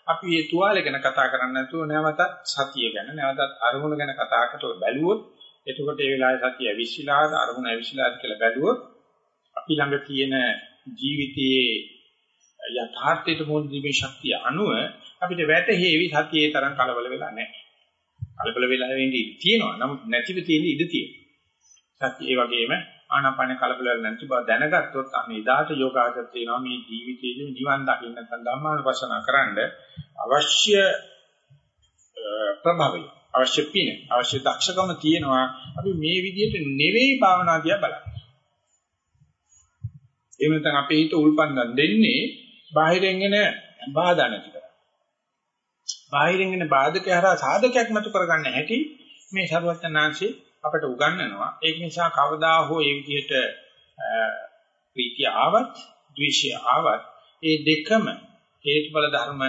Speaker 1: අපි මේ තුවාලේ ගැන කතා කරන්නේ නැතුව නැවතත් සතිය ගැන නැවතත් අරමුණ ගැන කතා කරලා බැලුවොත් එතකොට ඒ වෙලාවේ සතිය ඇවිස්සලාද අරමුණ ඇවිස්සලාද කියලා බැලුවොත් අපි ළඟ තියෙන ජීවිතයේ යථාර්ථයට මුල් දීමේ ශක්තිය අනුව අපිට වැටහෙවි සතියේ තරම් කලබල වෙලා නැහැ. කලබල වෙලා වෙන්නේ ඉඳ තියෙනවා. නමුත් නැතිව තියෙන ඉඳ තියෙනවා. සතිය ඒ වගේම ආනාපාන කලබල වෙලා නැති බව දැනගත්තොත් අනේ ඉදාට යෝගාචර තියෙනවා මේ ජීවිතයේ නිවන් දකින්න නැත්නම් ධර්මානුපස්සනා කරන්න අවශ්‍ය ප්‍රභවය අවශ්‍ය පින අවශ්‍ය දක්ෂකම තියෙනවා අපි මේ විදිහට නෙවෙයි භාවනා දිහා බලන්නේ. එහෙම නැත්නම් අපේ හිත උල්පන්දම් දෙන්නේ බාහිරින් එන බාධා නැති කරා. බාහිරින් එන බාධක හරහා සාධකයක් මතු කරගන්න හැටි මේ සරුවචනාංශي අපට උගන්වනවා. ඒක නිසා කවදා හෝ මේ විදිහට ප්‍රීතිය ආවත්, ද්වේෂය ආවත්, ඒ දෙකම හේතුඵල ධර්ම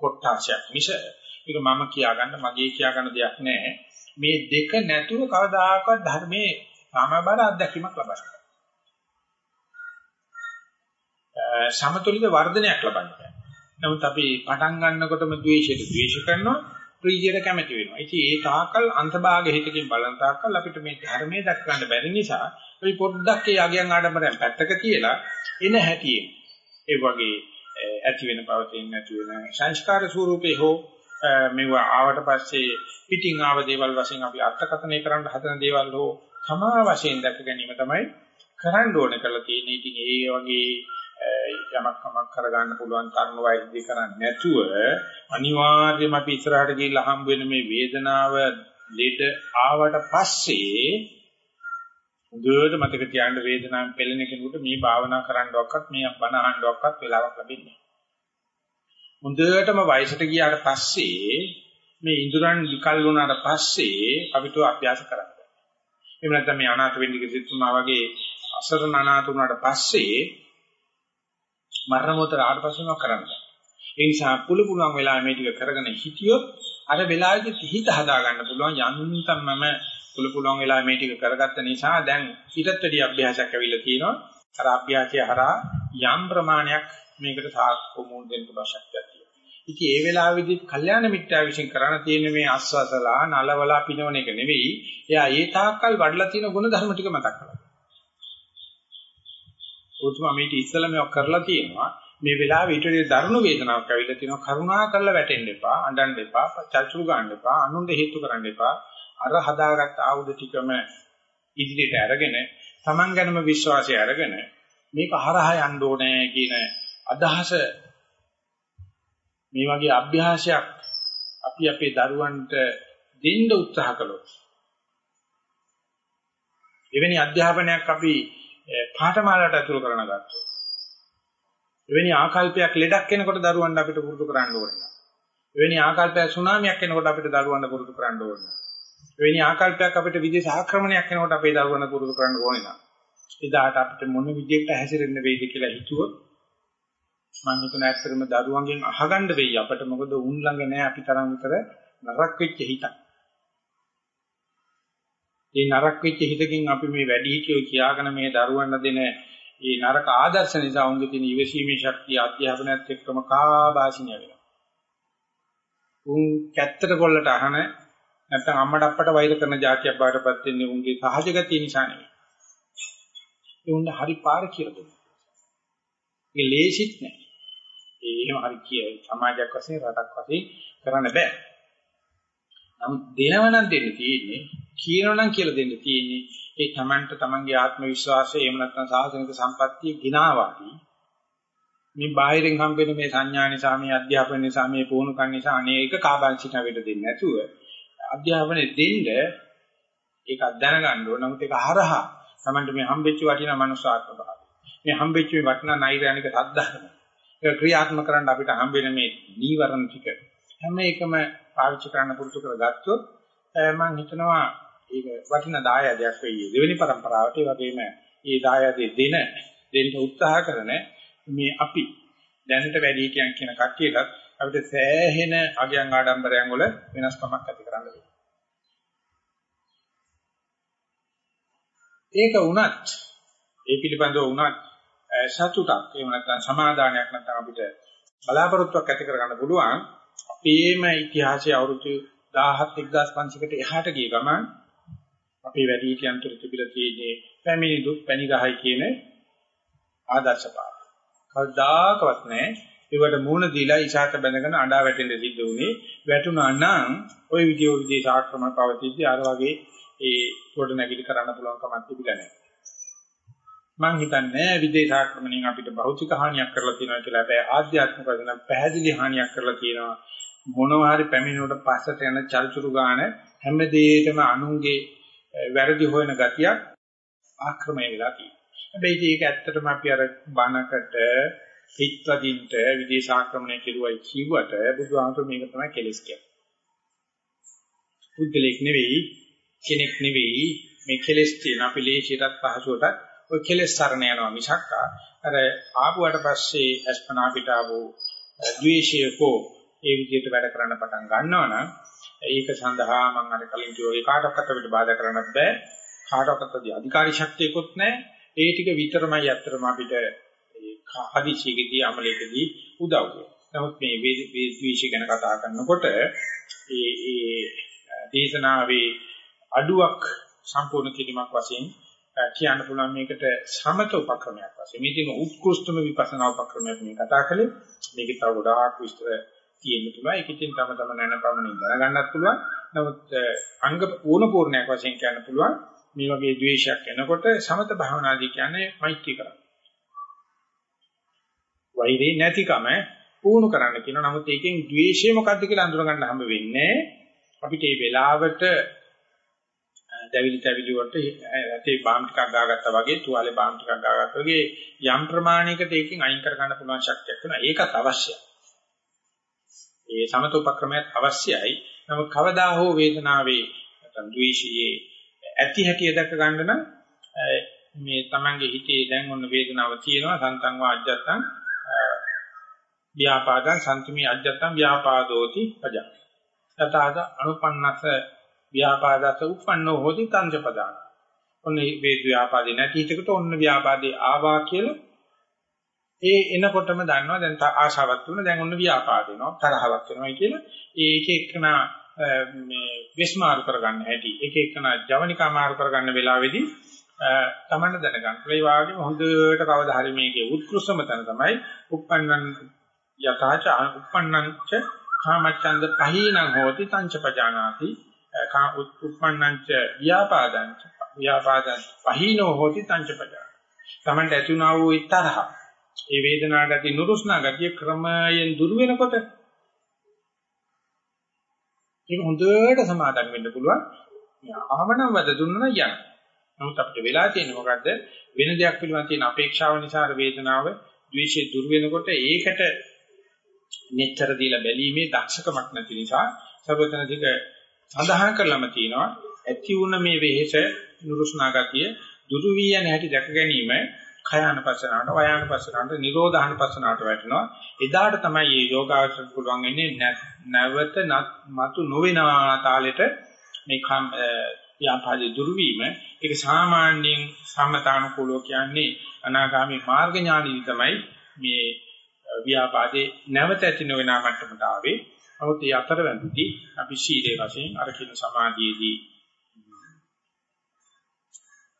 Speaker 1: කොටාශයක් මිස ඒක මම කියාගන්න මගේ කියාගන්න දෙයක් නැහැ. මේ දෙක නැතුව කවදාකවත් ධර්මයේ සමබර අත්දැකීමක් ලබන්න. සමතුලිත වර්ධනයක් ලබන්න. නමුත් අපි පටන් ගන්නකොටම ද්වේෂයට ද්වේෂ කරනවා ප්‍රීතියට කැමති වෙනවා. ඉතින් ඒ තාකල් අන්තභාග හිතකින් බලන තාකල් අපිට මේ ධර්මයේ දක් ගන්න බැරි නිසා අපි පොඩ්ඩක් ඒ යගයන් ආඩම්බරයෙන් පැත්තක තියලා එන හැටියෙන් ඒ වගේ ඇති වෙන පවතින නැති වෙන සංස්කාර ස්වරූපේ හෝ මේවා ආවට පස්සේ පිටින් ආව දේවල් වශයෙන් අපි අර්ථකථනය කරන්න හදන දේවල් හෝ තමා වශයෙන් දැක ගැනීම තමයි කරන්න ඕනේ කරලා තියෙන්නේ. ඉතින් ඒ වගේ යමක් කමක් කරගන්න පුළුවන් තරණ වෛද්‍ය කරන්නේ නැතුව අනිවාර්යයෙන්ම අපි ඉස්සරහට ගිහිල්ලා හම්බ වෙන මේ වේදනාව ලෙඩ ආවට පස්සේ හොඳට මතක තියාගන්න වේදනාවෙන් පෙළෙන කෙනෙකුට මේ භාවනා කරන්නවක්වත් මේ බණ අහන්නවක්වත් වෙලාවක් ලැබෙන්නේ හොඳටම වයසට ගියාට පස්සේ මේ ඉඳුරන් විකල් වුණාට පස්සේ අපිට අභ්‍යාස කරන්න. එහෙම නැත්නම් මේ අනාථ වෙන්නික සිතුමා වගේ අසරණ අනාථ වුණාට පස්සේ මරණ මොහොතට ආවට පස්සේ මොකක් කරන්නද? ඒ නිසා පුළු පුළුවන් වෙලාවෙ මේ ටික කරගෙන හිටියොත් අර වෙලාවේදී හිත හදා ගන්න පුළුවන් යන්තම්මම පුළු පුළුවන් වෙලාවෙ මේ ටික කරගත්ත නිසා දැන් ඊටත් වැඩි අභ්‍යාසයක් ඇවිල්ලා තියෙනවා. අර අභ්‍යාසය හරහා යම් ප්‍රමාණයක් මේකට සාර්ථක වුණ දෙන්න අවශ්‍යයක් තියෙනවා. ඉතින් ඒ වෙලාවේදී කල්යාණ මිත්‍යා විසින් කරණ තියෙන මේ අස්වසලා නලවලා පිනවන එක නෙවෙයි. එයා ඒ තාක්කල් වඩලා තියෙන ගුණ ධර්ම ටික මතක් කරගන්න. ඔතුමා මේක ඉස්සලා මේක කරලා තියෙනවා. මේ වෙලාවේ ඊට වඩා දරුණු වේදනාවක් ඇවිල්ලා තියෙනවා. කරුණා කරලා වැටෙන්න එපා, අඬන්න එපා, චල්චුරු ගන්න එපා, අනුන්ට හේතු කරන්න එපා. අර හදාගත්ත ආයුධ ටිකම ඉදිරියට අරගෙන Taman ගැනම විශ්වාසය අරගෙන මේක හරහා යන්න ඕනේ කියන අදහස මේ වගේ අභ්‍යාසයක් අපි අපේ දරුවන්ට දෙන්න උත්සාහ කළොත් එවැනි අධ්‍යාපනයක් අපි පාඨමාලාවට ඇතුළු කරන ගත්තොත් එවැනි ආකල්පයක් ලෙඩක් වෙනකොට දරුවන්ට අපිට පුරුදු කරන්න ඕනේ. එවැනි ආකල්පයක් සුනාමියක් වෙනකොට අපිට දරුවන්ට පුරුදු කරන්න ඕනේ. එවැනි ආකල්පයක් අපිට විදේශ ආක්‍රමණයක් වෙනකොට අපේ දරුවන්ට පුරුදු කරන්න ඕනේ නා. එදාට අපිට මොන විදිහකට හැසිරෙන්න වෙයිද කියලා හිතුවොත් මම හිතන ඇත්තටම දරුවන්ගෙන් අහගන්න වෙයි අපිට මොකද උන් ළඟ නෑ අපි තරම් විතර නරක වෙච්ච හිතක්. මේ නරක වෙච්ච හිතකින් අපි මේ වැඩි හිතියෝ කියාගෙන මේ දරුවන්ට දෙන මේ නරක ආදර්ශ නිසා උන්ගේ තියෙන ඉවසීමේ ශක්තිය අධ්‍යාපනයත් එක්කම කාබාසිනිය වෙනවා. උන් කැත්තට කොල්ලට අහන නැත්නම් අම්මට අප්පට වෛර කරන જાතියක් බාටපත් වෙන්නේ උන්ගේ සහජ ගතිය නිසා නෙවෙයි. ඒ උන්ට හරි පාර කියලා දුන්නා. ඒ ලේසිත් නෑ. ඒ එහෙම හරි කිය සමාජයක් වශයෙන් රටක් වශයෙන් කරන්න බෑ. නම් දෙනවනම් දෙන්න තියෙන්නේ කියනවනම් කියලා දෙන්න තියෙන්නේ. ඒ තමන්ට තමන්ගේ ආත්ම විශ්වාසය එහෙම නැත්නම් සාසනික සම්පත්තිය ගිනාවාදී. මේ බාහිරින් හම්බෙන මේ සංඥා නිසා මේ අධ්‍යාපන නිසා මේ පුහුණුකම් නිසා අනේක කාබාංශික වෙන්න දෙන්නේ නැතුව අධ්‍යාපනයේ දෙන්න ඒක දැනගන්න ඕන. නමුත් ඒක හරහා තමන්ට මේ හම්බෙච්ච වටිනා මනුෂ්‍යාත්ම භාවය. මේ හම්බෙච්ච මේ වටිනා නෛර්යානික සද්ධර්ම. ඒක ක්‍රියාත්මක කරන්න අපිට හම්බෙන මේ නීවරණ ටික හැම එකම පාවිච්චි කරන්න පුරුදු කරගත්තොත් මම හිතනවා ඒක වටිනා දායාදයක් වෙයි දෙවෙනි પરම්පරාවට ඒ වගේම මේ දායාදේ දෙන දෙන්න උත්සාහ කරන මේ අපි දැනට වැඩි කියන කියන කට්ටියටත් අපිට සෑහෙන අගයන් ආඩම්බරයන් වල වෙනස්කමක් ඇති කරන්න වෙනවා. ඒක වුණත් ඒ පිළිබඳව වුණත් සතුටක් එහෙම නැත්නම් සමාදානයක් නැත්නම් අපිට බලාපොරොත්තුවක් ඇති කරගන්න පුළුවන් අපේම ඉතිහාසයේ අවුරුදු 17 1500කට එහාට ගිය ගමන් අපේ වැඩි හිටියන් තුර තිබිලා තියෙන්නේ පැමිණි දුක් පැණි ගහයි කියන ආදර්ශ පාඩ. කවදාකවත් නැහැ. ඒවට මූණ දීලා ඉෂාක බැඳගෙන අඬා වැටෙන්න සිද්ධ වුණේ. වැටුණා නම් ওই විදියෝ විදේශ ආක්‍රමණ පවතිද්දී අර වගේ ඒ කොට නැගිලි කරන්න පුළුවන් කමක් තිබිලා නැහැ. මම හිතන්නේ විදේශ ආක්‍රමණයෙන් අපිට භෞතික හානියක් කරලා තියෙනවා කියලා. හැබැයි ආධ්‍යාත්මික වශයෙන් පැහැදිලි හානියක් කරලා තියෙනවා. මොනවා හරි පැමිණුවට පස්සට යන චල්චුරු ගාන හැම දෙයකම අනුන්ගේ වැරදි හොයන ගතියක් ආක්‍රමණය වෙලා තියෙනවා. හැබැයි ඒක ඇත්තටම අපි අර බණකට හිත්වදින්ට විදේශ ආක්‍රමණය කෙරුවයි කිව්වට බුදුහාමුදුරු මේක තමයි කෙලස් කියන්නේ. පුද්ගලෙක් නෙවෙයි කෙනෙක් නෙවෙයි මේ කෙලස් තියෙන අපි ලේසියටත් පහසුවටත් ඔය කෙලස් සරණ යනවා මිසක් අර ආපුවට පස්සේ අස්පනා පිට ආවෝ ද්වේෂයකෝ ඒ විදිහට වැඩ කරන්න පටන් ගන්නවනම් ඒක සඳහා මම අර කලින් කිව්වා කාටවත් අපිට බාධා කරන්නත් බෑ. කාටවත් අධිකාරී ශක්තියකුත් නැහැ. ඒ ටික විතරමයි අත්‍තරම අපිට හදිසියකදී අමලයකදී උදව් වෙනවා. නමුත් මේ වේද්වීෂ ගැන කතා කරනකොට ඒ ඒ දේශනාවේ අඩුවක් සම්පූර්ණ කිරීමක් වශයෙන් කියන්න පුළුවන් මේකට සමත උපක්‍රමයක් වශයෙන්. මේ තියෙන උත්කෘෂ්ඨම විපස්සනා උපක්‍රමයක් මේ කතා කළේ. මේකේ තව ගොඩාක් විස්තර තියෙන්න පුළුවන්. ඒකෙන් තම තම නැන පමණින් දැනගන්නත් පුළුවන්. නමුත් අංග පූර්ණ පූර්ණයක් වශයෙන් කියන්න පුළුවන්. මේ වගේ ද්වේෂයක් එනකොට සමත භාවනාදී කියන්නේ මෛත්‍රී කරන්න. වෛරේ නැතිකම පුහුණු කරන්න කියනවා. නමුත් ඒකෙන් ද්වේෂය මොකද්ද කියලා අඳුර ගන්න හම්බ වෙන්නේ අපිට මේ වෙලාවට දැවිලි තැවිලි වලට ඇතේ බාම් ටිකක් දාගත්තා වගේ තුවාලේ බාම් ටිකක් දාගත්තා වගේ යම් ප්‍රමාණයකට ඒකෙන් අයින් කර ගන්න පුළුවන් ශක්තියක් වෙනවා. ඒකත් අවශ්‍යයි. ඒ සමත උපක්‍රමයක් අවශ්‍යයි. නමුත් කවදා හෝ වේදනාවේ නැත්නම් ද්වේෂයේ ඇති හැටි දැක ගන්න නම් මේ Tamange හිතේ දැන් ඔන්න වේදනාව තියෙනවා සන්තං වාජ්ජත්තං ව්‍යාපාදං සම්තුමි අජ්ජත්තං ව්‍යාපාදෝති පජා. තථාග අනුපන්නස ව්‍යාපාදස උප්පන්නෝ හෝති තංජ පදාන. ඔන්න මේ ව්‍යාපාදේ නැති හිතකට ඔන්න ව්‍යාපාදේ ආවා කියලා ඒ එනකොටම දන්නවා දැන් ආශාවක් තුන දැන් ඔන්න ව්‍යාපාද වෙනවා තරහවක් වෙනවා කියලා. ඒක එක්කන මේ විස්මාරු කරගන්න හැටි එක එක්කන ජවනිකා මාරු කරගන්න වෙලාවේදී තමන්න දැනගන්න. ඒ වගේම හොඳට කවදා හරි මේකේ උත්කෘෂ්ඨම තැන තමයි උප්පන්නන් යථාච උප්පන්නංච කාමච්ඡන්ද පහීනං හෝති තංච පජානාති. කා උප්පන්නංච ව්‍යාපාදංච ව්‍යාපාදං පහීනෝ හෝති තංච පජාන තමන්ට ඇතුණා වූ තරහ. ඒ වේදනාවට ඇති නුරුස්නා ගතිය ක්‍රමයෙන් දුර වෙනකොට ඒක හොඳට සමාදම් වෙන්න පුළුවන්. ආවනම් වද දුන්නා යන්න. නමුත් අපිට වෙලා තියෙන්නේ මොකද්ද? වෙන දෙයක් පිළිබඳ තියෙන අපේක්ෂාව නිසා වේදනාව ද්වේෂය දුර වෙනකොට ඒකට මෙච්චර දීලා බැලීමේ දක්ෂකමක් නැති නිසා සර්වතනතික සඳහන් කරලම තියෙනවා ඇති වුණ මේ වෙහෙස නුරුස්නා ගතිය දුරු වී යන හැටි දැක ගැනීම khයානපසනාට වයානපසනාට නිරෝධානපසනාට වැටෙනවා එදාට තමයි මේ යෝගාචර පුළුවන් වෙන්නේ නැවත මතු නොවෙනා තාලෙට මේ ව්‍යාපාදේ දුරු වීම ඒක සාමාන්‍යයෙන් සම්මතානුකූලව කියන්නේ අනාගාමී මාර්ග ඥානීය තමයි මේ ව්‍යාපාදේ නැවත ඇති නොවන මට්ටමට ආවේ. නමුත් ඒ අතරවැඳදී අපි සීලේ වශයෙන් අර කියන සමාධියේදී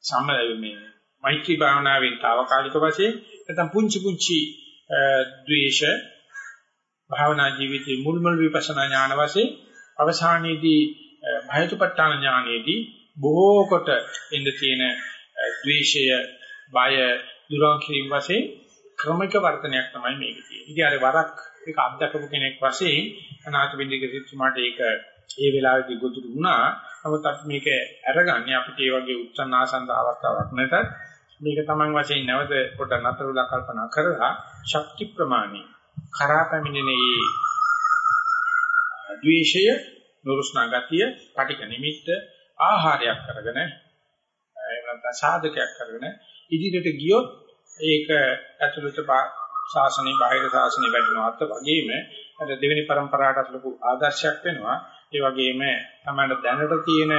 Speaker 1: සම්මේ මෛත්‍රී භාවනාවෙන් తాවකාලික වශයෙන් නැත්නම් පුංචි පුංචි ද්වේෂ භාවනා ජීවිතේ මුල් මුල් විපස්සනා ඥාන වශයෙන් අවසානයේදී භයතුපට්ඨාන ඥානයේදී බොහෝ කොට ඉඳ තියෙන ද්වේෂය බය දුරවන් කිරීම වශයෙන් ක්‍රමික වර්ධනයක් තමයි මේක තියෙන්නේ. ඉතින් අර වරක් ඒක අත්දකපු කෙනෙක් වශයෙන් අනාථ බින්දික සිතුමාට ඒක ඒ වෙලාවේදී ගොදුරු වුණා. නමුත් අපි මේක අරගන්නේ අපිට ඒ වගේ උත්සන්න ආසන්න අවස්ථාවක් නැතත් මේක Taman වශයෙන් නැවත පොඩ්ඩක් නතරලා කල්පනා කරලා ශක්ති ප්‍රමාණය කරා පැමිණෙනේ ද්වේෂය නුරුස්නා ගතිය පටික නිමිත්ත ආහාරයක් කරගෙන එහෙම නැත්නම් සාධකයක් කරගෙන ඉදිරියට ගියොත් ඒක ඇතුළත ශාසනයේ බාහිර ශාසනයේ වැඩිනවත් වගේම අර දෙවෙනි પરම්පරාවට ලොකු ආදර්ශයක් වෙනවා. ඒ වගේම තමයි දැනට තියෙන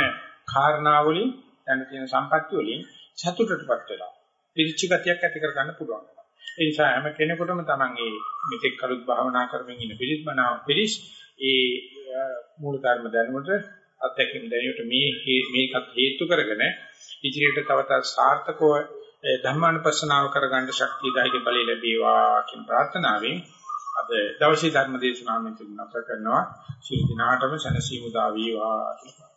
Speaker 1: කාරණාවලින් දැන තියෙන සම්පත්‍ය වලින් සතුටටපත් වෙලා පිරිච්ච ගතියක් ඇති කර ගන්න පුළුවන්. ඒ නිසා හැම කෙනෙකුටම Taman මේ මෙතෙක් කරුත් භාවනා කරමින් ඉන්න පිරිස් මනාව පිරිස් ඒ මූල ධර්ම දැනුමට අත්‍යකින් දැනුමට මේ මේකත් හේතු කරගෙන ඉදිරියට තව තවත් සාර්ථකව ධර්මානුපස්සනාව කරගන්න ශක්තිය ධෛර්ය බලය ලැබේවා කියන ප්‍රාර්ථනාවෙන් අද දවසේ ධර්ම දේශනාව මෙතන නැවත කරනවා. ශිරු දිනාටම සනසීමු දා වේවා කියලා.